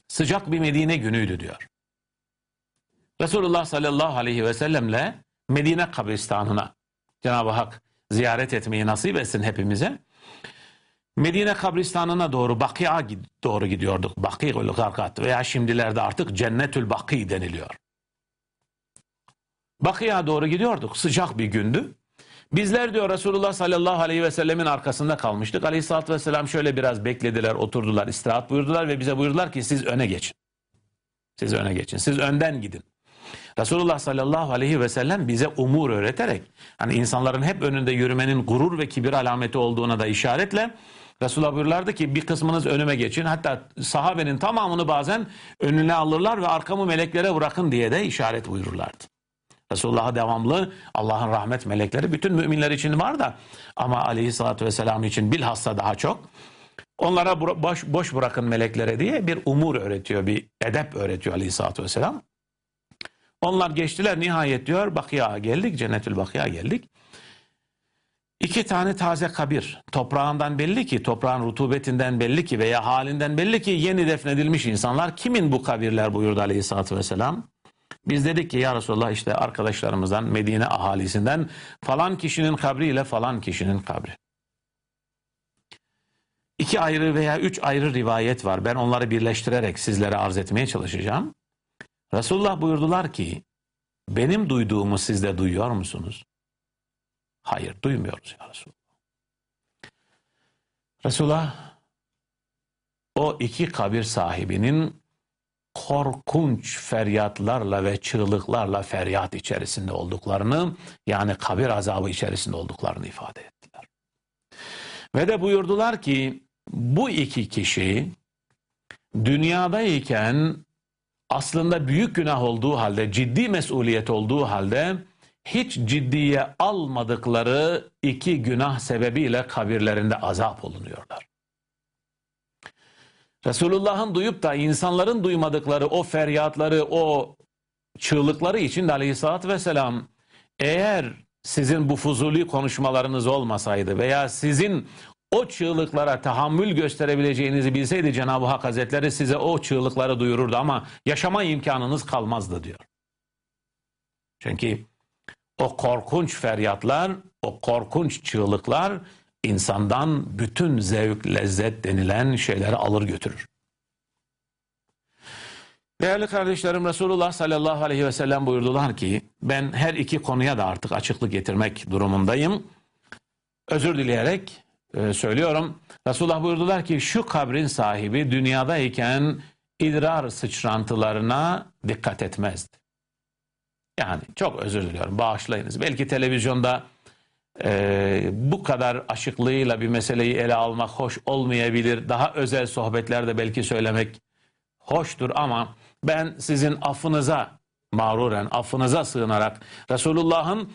sıcak bir Medine günüydü diyor. Resulullah sallallahu aleyhi ve sellemle Medine kabristanına Cenab-ı Hak ziyaret etmeyi nasip etsin hepimize. Medine kabristanına doğru Bakı'ya doğru gidiyorduk. Bakı'ül Garkat veya şimdilerde artık Cennetül Bakı deniliyor. Bakı'ya doğru gidiyorduk. Sıcak bir gündü. Bizler diyor Resulullah sallallahu aleyhi ve sellemin arkasında kalmıştık. Aleyhissalatü vesselam şöyle biraz beklediler, oturdular, istirahat buyurdular ve bize buyurdular ki siz öne geçin. Siz öne geçin. Siz önden gidin. Resulullah sallallahu aleyhi ve sellem bize umur öğreterek hani insanların hep önünde yürümenin gurur ve kibir alameti olduğuna da işaretle Resulullah buyurlardı ki bir kısmınız önüme geçin. Hatta sahabenin tamamını bazen önüne alırlar ve arkamı meleklere bırakın diye de işaret buyururlardı. Resulullah'a devamlı Allah'ın rahmet melekleri bütün müminler için var da ama aleyhissalatü vesselam için bilhassa daha çok onlara boş, boş bırakın meleklere diye bir umur öğretiyor, bir edep öğretiyor aleyhissalatü vesselam. Onlar geçtiler nihayet diyor Bakıya geldik, Cennetül Bakıya geldik. İki tane taze kabir. Toprağından belli ki, toprağın rutubetinden belli ki veya halinden belli ki yeni defnedilmiş insanlar. Kimin bu kabirler buyurdu aleyhissalatü vesselam. Biz dedik ki ya Resulallah işte arkadaşlarımızdan, Medine ahalisinden falan kişinin kabriyle falan kişinin kabri. İki ayrı veya üç ayrı rivayet var. Ben onları birleştirerek sizlere arz etmeye çalışacağım. Resulullah buyurdular ki benim duyduğumu siz de duyuyor musunuz? Hayır duymuyoruz ya Resulullah. Resulullah o iki kabir sahibinin korkunç feryatlarla ve çığlıklarla feryat içerisinde olduklarını yani kabir azabı içerisinde olduklarını ifade ettiler. Ve de buyurdular ki bu iki kişi dünyadayken aslında büyük günah olduğu halde, ciddi mesuliyet olduğu halde hiç ciddiye almadıkları iki günah sebebiyle kabirlerinde azap olunuyorlar. Resulullah'ın duyup da insanların duymadıkları o feryatları, o çığlıkları için de aleyhissalatü vesselam eğer sizin bu fuzuli konuşmalarınız olmasaydı veya sizin o çığlıklara tahammül gösterebileceğinizi bilseydi Cenab-ı Hak Hazretleri size o çığlıkları duyururdu ama yaşama imkanınız kalmazdı diyor. Çünkü o korkunç feryatlar, o korkunç çığlıklar insandan bütün zevk, lezzet denilen şeyleri alır götürür. Değerli kardeşlerim Resulullah sallallahu aleyhi ve sellem buyurdular ki ben her iki konuya da artık açıklık getirmek durumundayım. Özür dileyerek e, söylüyorum. Resulullah buyurdular ki şu kabrin sahibi dünyadayken idrar sıçrantılarına dikkat etmezdi. Yani çok özür diliyorum bağışlayınız. Belki televizyonda e, bu kadar aşıklığıyla bir meseleyi ele almak hoş olmayabilir. Daha özel sohbetlerde belki söylemek hoştur ama ben sizin affınıza mağruren, affınıza sığınarak Resulullah'ın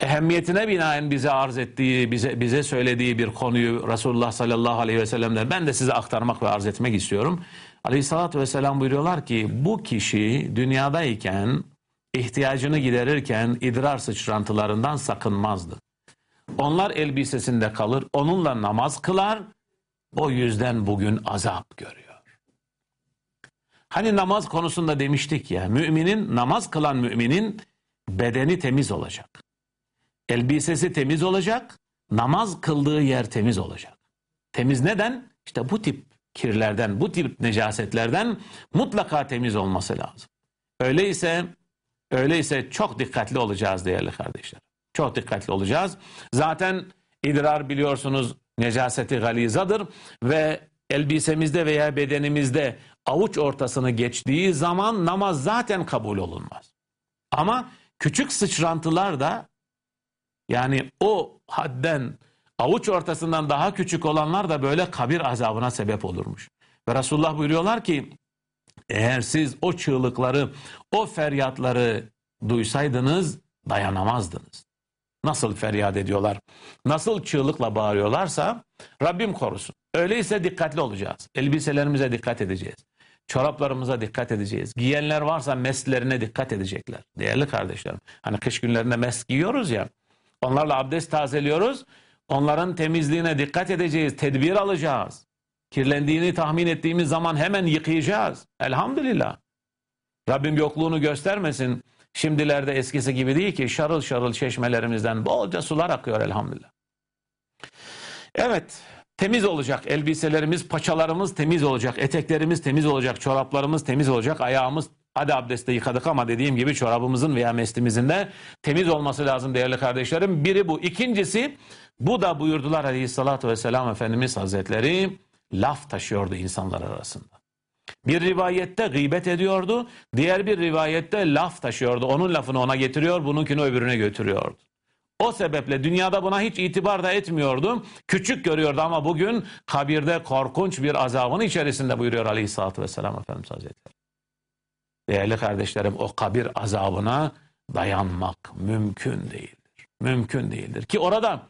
ehemmiyetine binaen bize arz ettiği, bize, bize söylediği bir konuyu Resulullah sallallahu aleyhi ve sellem'den ben de size aktarmak ve arz etmek istiyorum. Aleyhissalatü vesselam buyuruyorlar ki bu kişi dünyadayken ihtiyacını giderirken idrar sıçrantılarından sakınmazdı. Onlar elbisesinde kalır, onunla namaz kılar, o yüzden bugün azap görüyor. Hani namaz konusunda demiştik ya, müminin, namaz kılan müminin bedeni temiz olacak. Elbisesi temiz olacak, namaz kıldığı yer temiz olacak. Temiz neden? İşte bu tip kirlerden, bu tip necasetlerden mutlaka temiz olması lazım. Öyleyse, öyleyse çok dikkatli olacağız değerli kardeşler. Çok dikkatli olacağız. Zaten idrar biliyorsunuz necaseti galizadır ve elbisemizde veya bedenimizde avuç ortasını geçtiği zaman namaz zaten kabul olunmaz. Ama küçük sıçrantılar da yani o hadden avuç ortasından daha küçük olanlar da böyle kabir azabına sebep olurmuş. Ve Resulullah buyuruyorlar ki eğer siz o çığlıkları, o feryatları duysaydınız dayanamazdınız. Nasıl feryat ediyorlar, nasıl çığlıkla bağırıyorlarsa Rabbim korusun. Öyleyse dikkatli olacağız. Elbiselerimize dikkat edeceğiz. Çoraplarımıza dikkat edeceğiz. Giyenler varsa meslerine dikkat edecekler. Değerli kardeşlerim. Hani kış günlerinde mes giyiyoruz ya. Onlarla abdest tazeliyoruz. Onların temizliğine dikkat edeceğiz. Tedbir alacağız. Kirlendiğini tahmin ettiğimiz zaman hemen yıkayacağız. Elhamdülillah. Rabbim yokluğunu göstermesin. Şimdilerde eskisi gibi değil ki şarıl şarıl çeşmelerimizden bolca sular akıyor elhamdülillah. Evet, temiz olacak elbiselerimiz, paçalarımız temiz olacak, eteklerimiz temiz olacak, çoraplarımız temiz olacak, ayağımız hadi abdestte yıkadık ama dediğim gibi çorabımızın veya meslimizin de temiz olması lazım değerli kardeşlerim. Biri bu. İkincisi bu da buyurdular aleyhissalatü vesselam Efendimiz Hazretleri laf taşıyordu insanlar arasında. Bir rivayette gıybet ediyordu, diğer bir rivayette laf taşıyordu. Onun lafını ona getiriyor, bununkini öbürüne götürüyordu. O sebeple dünyada buna hiç itibar da etmiyordu. Küçük görüyordu ama bugün kabirde korkunç bir azabın içerisinde buyuruyor Aleyhisselatü Vesselam Efendimiz Hazretleri. Değerli kardeşlerim o kabir azabına dayanmak mümkün değildir. Mümkün değildir. Ki orada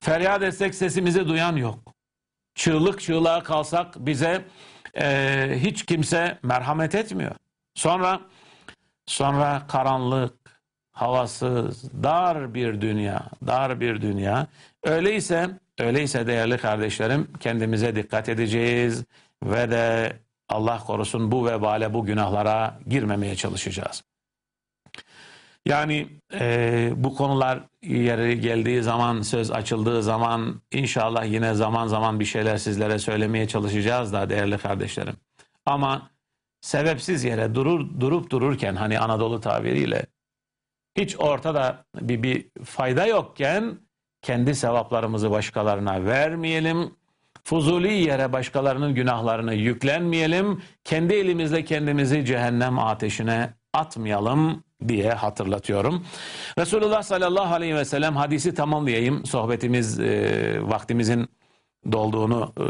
feryat etsek sesimizi duyan yok. Çığlık çığlığa kalsak bize e, hiç kimse merhamet etmiyor. Sonra sonra karanlık, havasız, dar bir dünya, dar bir dünya. Öyleyse, öyleyse değerli kardeşlerim kendimize dikkat edeceğiz ve de Allah korusun bu vebale, bu günahlara girmemeye çalışacağız. Yani e, bu konular yeri geldiği zaman, söz açıldığı zaman inşallah yine zaman zaman bir şeyler sizlere söylemeye çalışacağız da değerli kardeşlerim. Ama sebepsiz yere durur, durup dururken hani Anadolu tabiriyle hiç ortada bir, bir fayda yokken kendi sevaplarımızı başkalarına vermeyelim. Fuzuli yere başkalarının günahlarını yüklenmeyelim. Kendi elimizle kendimizi cehennem ateşine atmayalım diye hatırlatıyorum. Resulullah sallallahu aleyhi ve sellem hadisi tamamlayayım. Sohbetimiz e, vaktimizin dolduğunu e,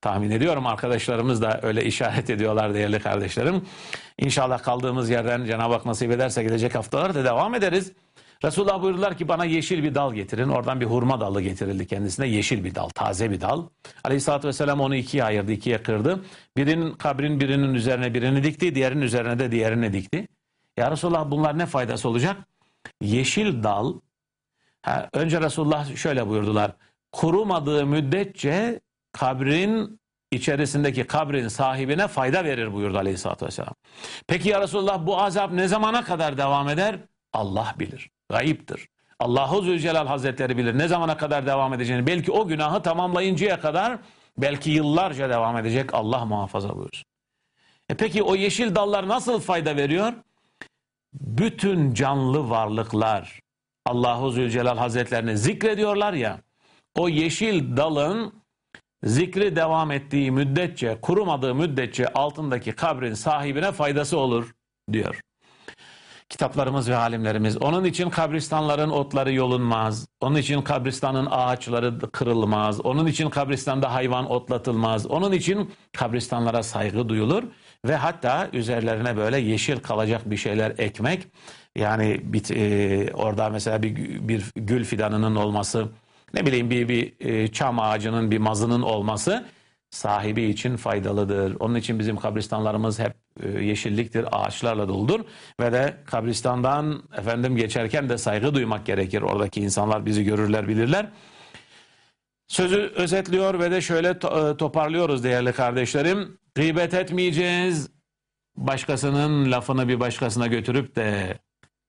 tahmin ediyorum. Arkadaşlarımız da öyle işaret ediyorlar değerli kardeşlerim. İnşallah kaldığımız yerden Cenab-ı Hak nasip ederse gelecek haftalarda devam ederiz. Resulullah buyurdular ki bana yeşil bir dal getirin. Oradan bir hurma dalı getirildi kendisine. Yeşil bir dal, taze bir dal. Aleyhisselatü Vesselam onu ikiye ayırdı, ikiye kırdı. Birinin kabrin birinin üzerine birini dikti, diğerinin üzerine de diğerini dikti. Ya Resulullah bunlar ne faydası olacak? Yeşil dal, ha, önce Resulullah şöyle buyurdular. Kurumadığı müddetçe kabrin içerisindeki kabrin sahibine fayda verir buyurdu Aleyhisselatü Vesselam. Peki ya Resulullah bu azap ne zamana kadar devam eder? Allah bilir. Gayiptir. Allahu Zülcelal Hazretleri bilir ne zamana kadar devam edeceğini. Belki o günahı tamamlayıncaya kadar belki yıllarca devam edecek Allah muhafaza buyursun. E peki o yeşil dallar nasıl fayda veriyor? Bütün canlı varlıklar Allahu Zülcelal Hazretlerini zikrediyorlar ya o yeşil dalın zikri devam ettiği müddetçe, kurumadığı müddetçe altındaki kabrin sahibine faydası olur diyor kitaplarımız ve alimlerimiz. Onun için kabristanların otları yolunmaz. Onun için kabristanın ağaçları kırılmaz. Onun için kabristanda hayvan otlatılmaz. Onun için kabristanlara saygı duyulur ve hatta üzerlerine böyle yeşil kalacak bir şeyler ekmek. Yani bir, e, orada mesela bir, bir gül fidanının olması, ne bileyim bir, bir e, çam ağacının, bir mazının olması sahibi için faydalıdır. Onun için bizim kabristanlarımız hep e, yeşilliktir, ağaçlarla doldur ve de kabristandan efendim geçerken de saygı duymak gerekir. Oradaki insanlar bizi görürler, bilirler. Sözü özetliyor ve de şöyle e, toparlıyoruz değerli kardeşlerim. Gıybet etmeyeceğiz. Başkasının lafını bir başkasına götürüp de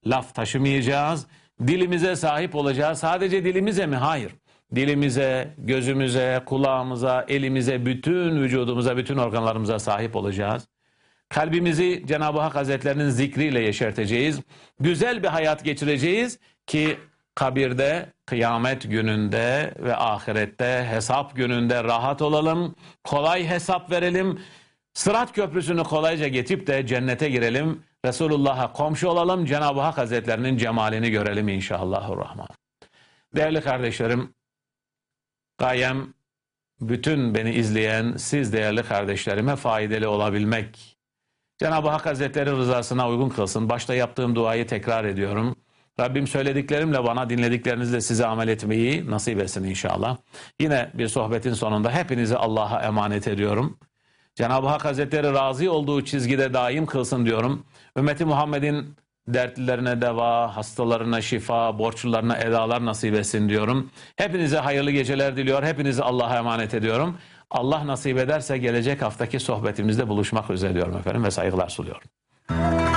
laf taşımayacağız. Dilimize sahip olacağız. Sadece dilimize mi? Hayır dilimize, gözümüze, kulağımıza, elimize, bütün vücudumuza, bütün organlarımıza sahip olacağız. Kalbimizi Cenab-ı Hak Hazretlerinin zikriyle yeşerteceğiz. Güzel bir hayat geçireceğiz ki kabirde, kıyamet gününde ve ahirette hesap gününde rahat olalım. Kolay hesap verelim. Sırat köprüsünü kolayca geçip de cennete girelim. Resulullah'a komşu olalım. Cenab-ı Hak Hazretlerinin cemalini görelim inşallahurrahman. Değerli kardeşlerim, Gayem bütün beni izleyen siz değerli kardeşlerime faydalı olabilmek. Cenab-ı Hak Hazretleri rızasına uygun kılsın. Başta yaptığım duayı tekrar ediyorum. Rabbim söylediklerimle bana dinlediklerinizle size amel etmeyi nasip etsin inşallah. Yine bir sohbetin sonunda hepinizi Allah'a emanet ediyorum. Cenab-ı Hak Hazretleri razı olduğu çizgide daim kılsın diyorum. Ümmeti Muhammed'in dertlilerine deva, hastalarına şifa, borçlularına edalar nasip etsin diyorum. Hepinize hayırlı geceler diliyor. Hepinizi Allah'a emanet ediyorum. Allah nasip ederse gelecek haftaki sohbetimizde buluşmak üzere diyorum efendim ve saygılar sunuyorum.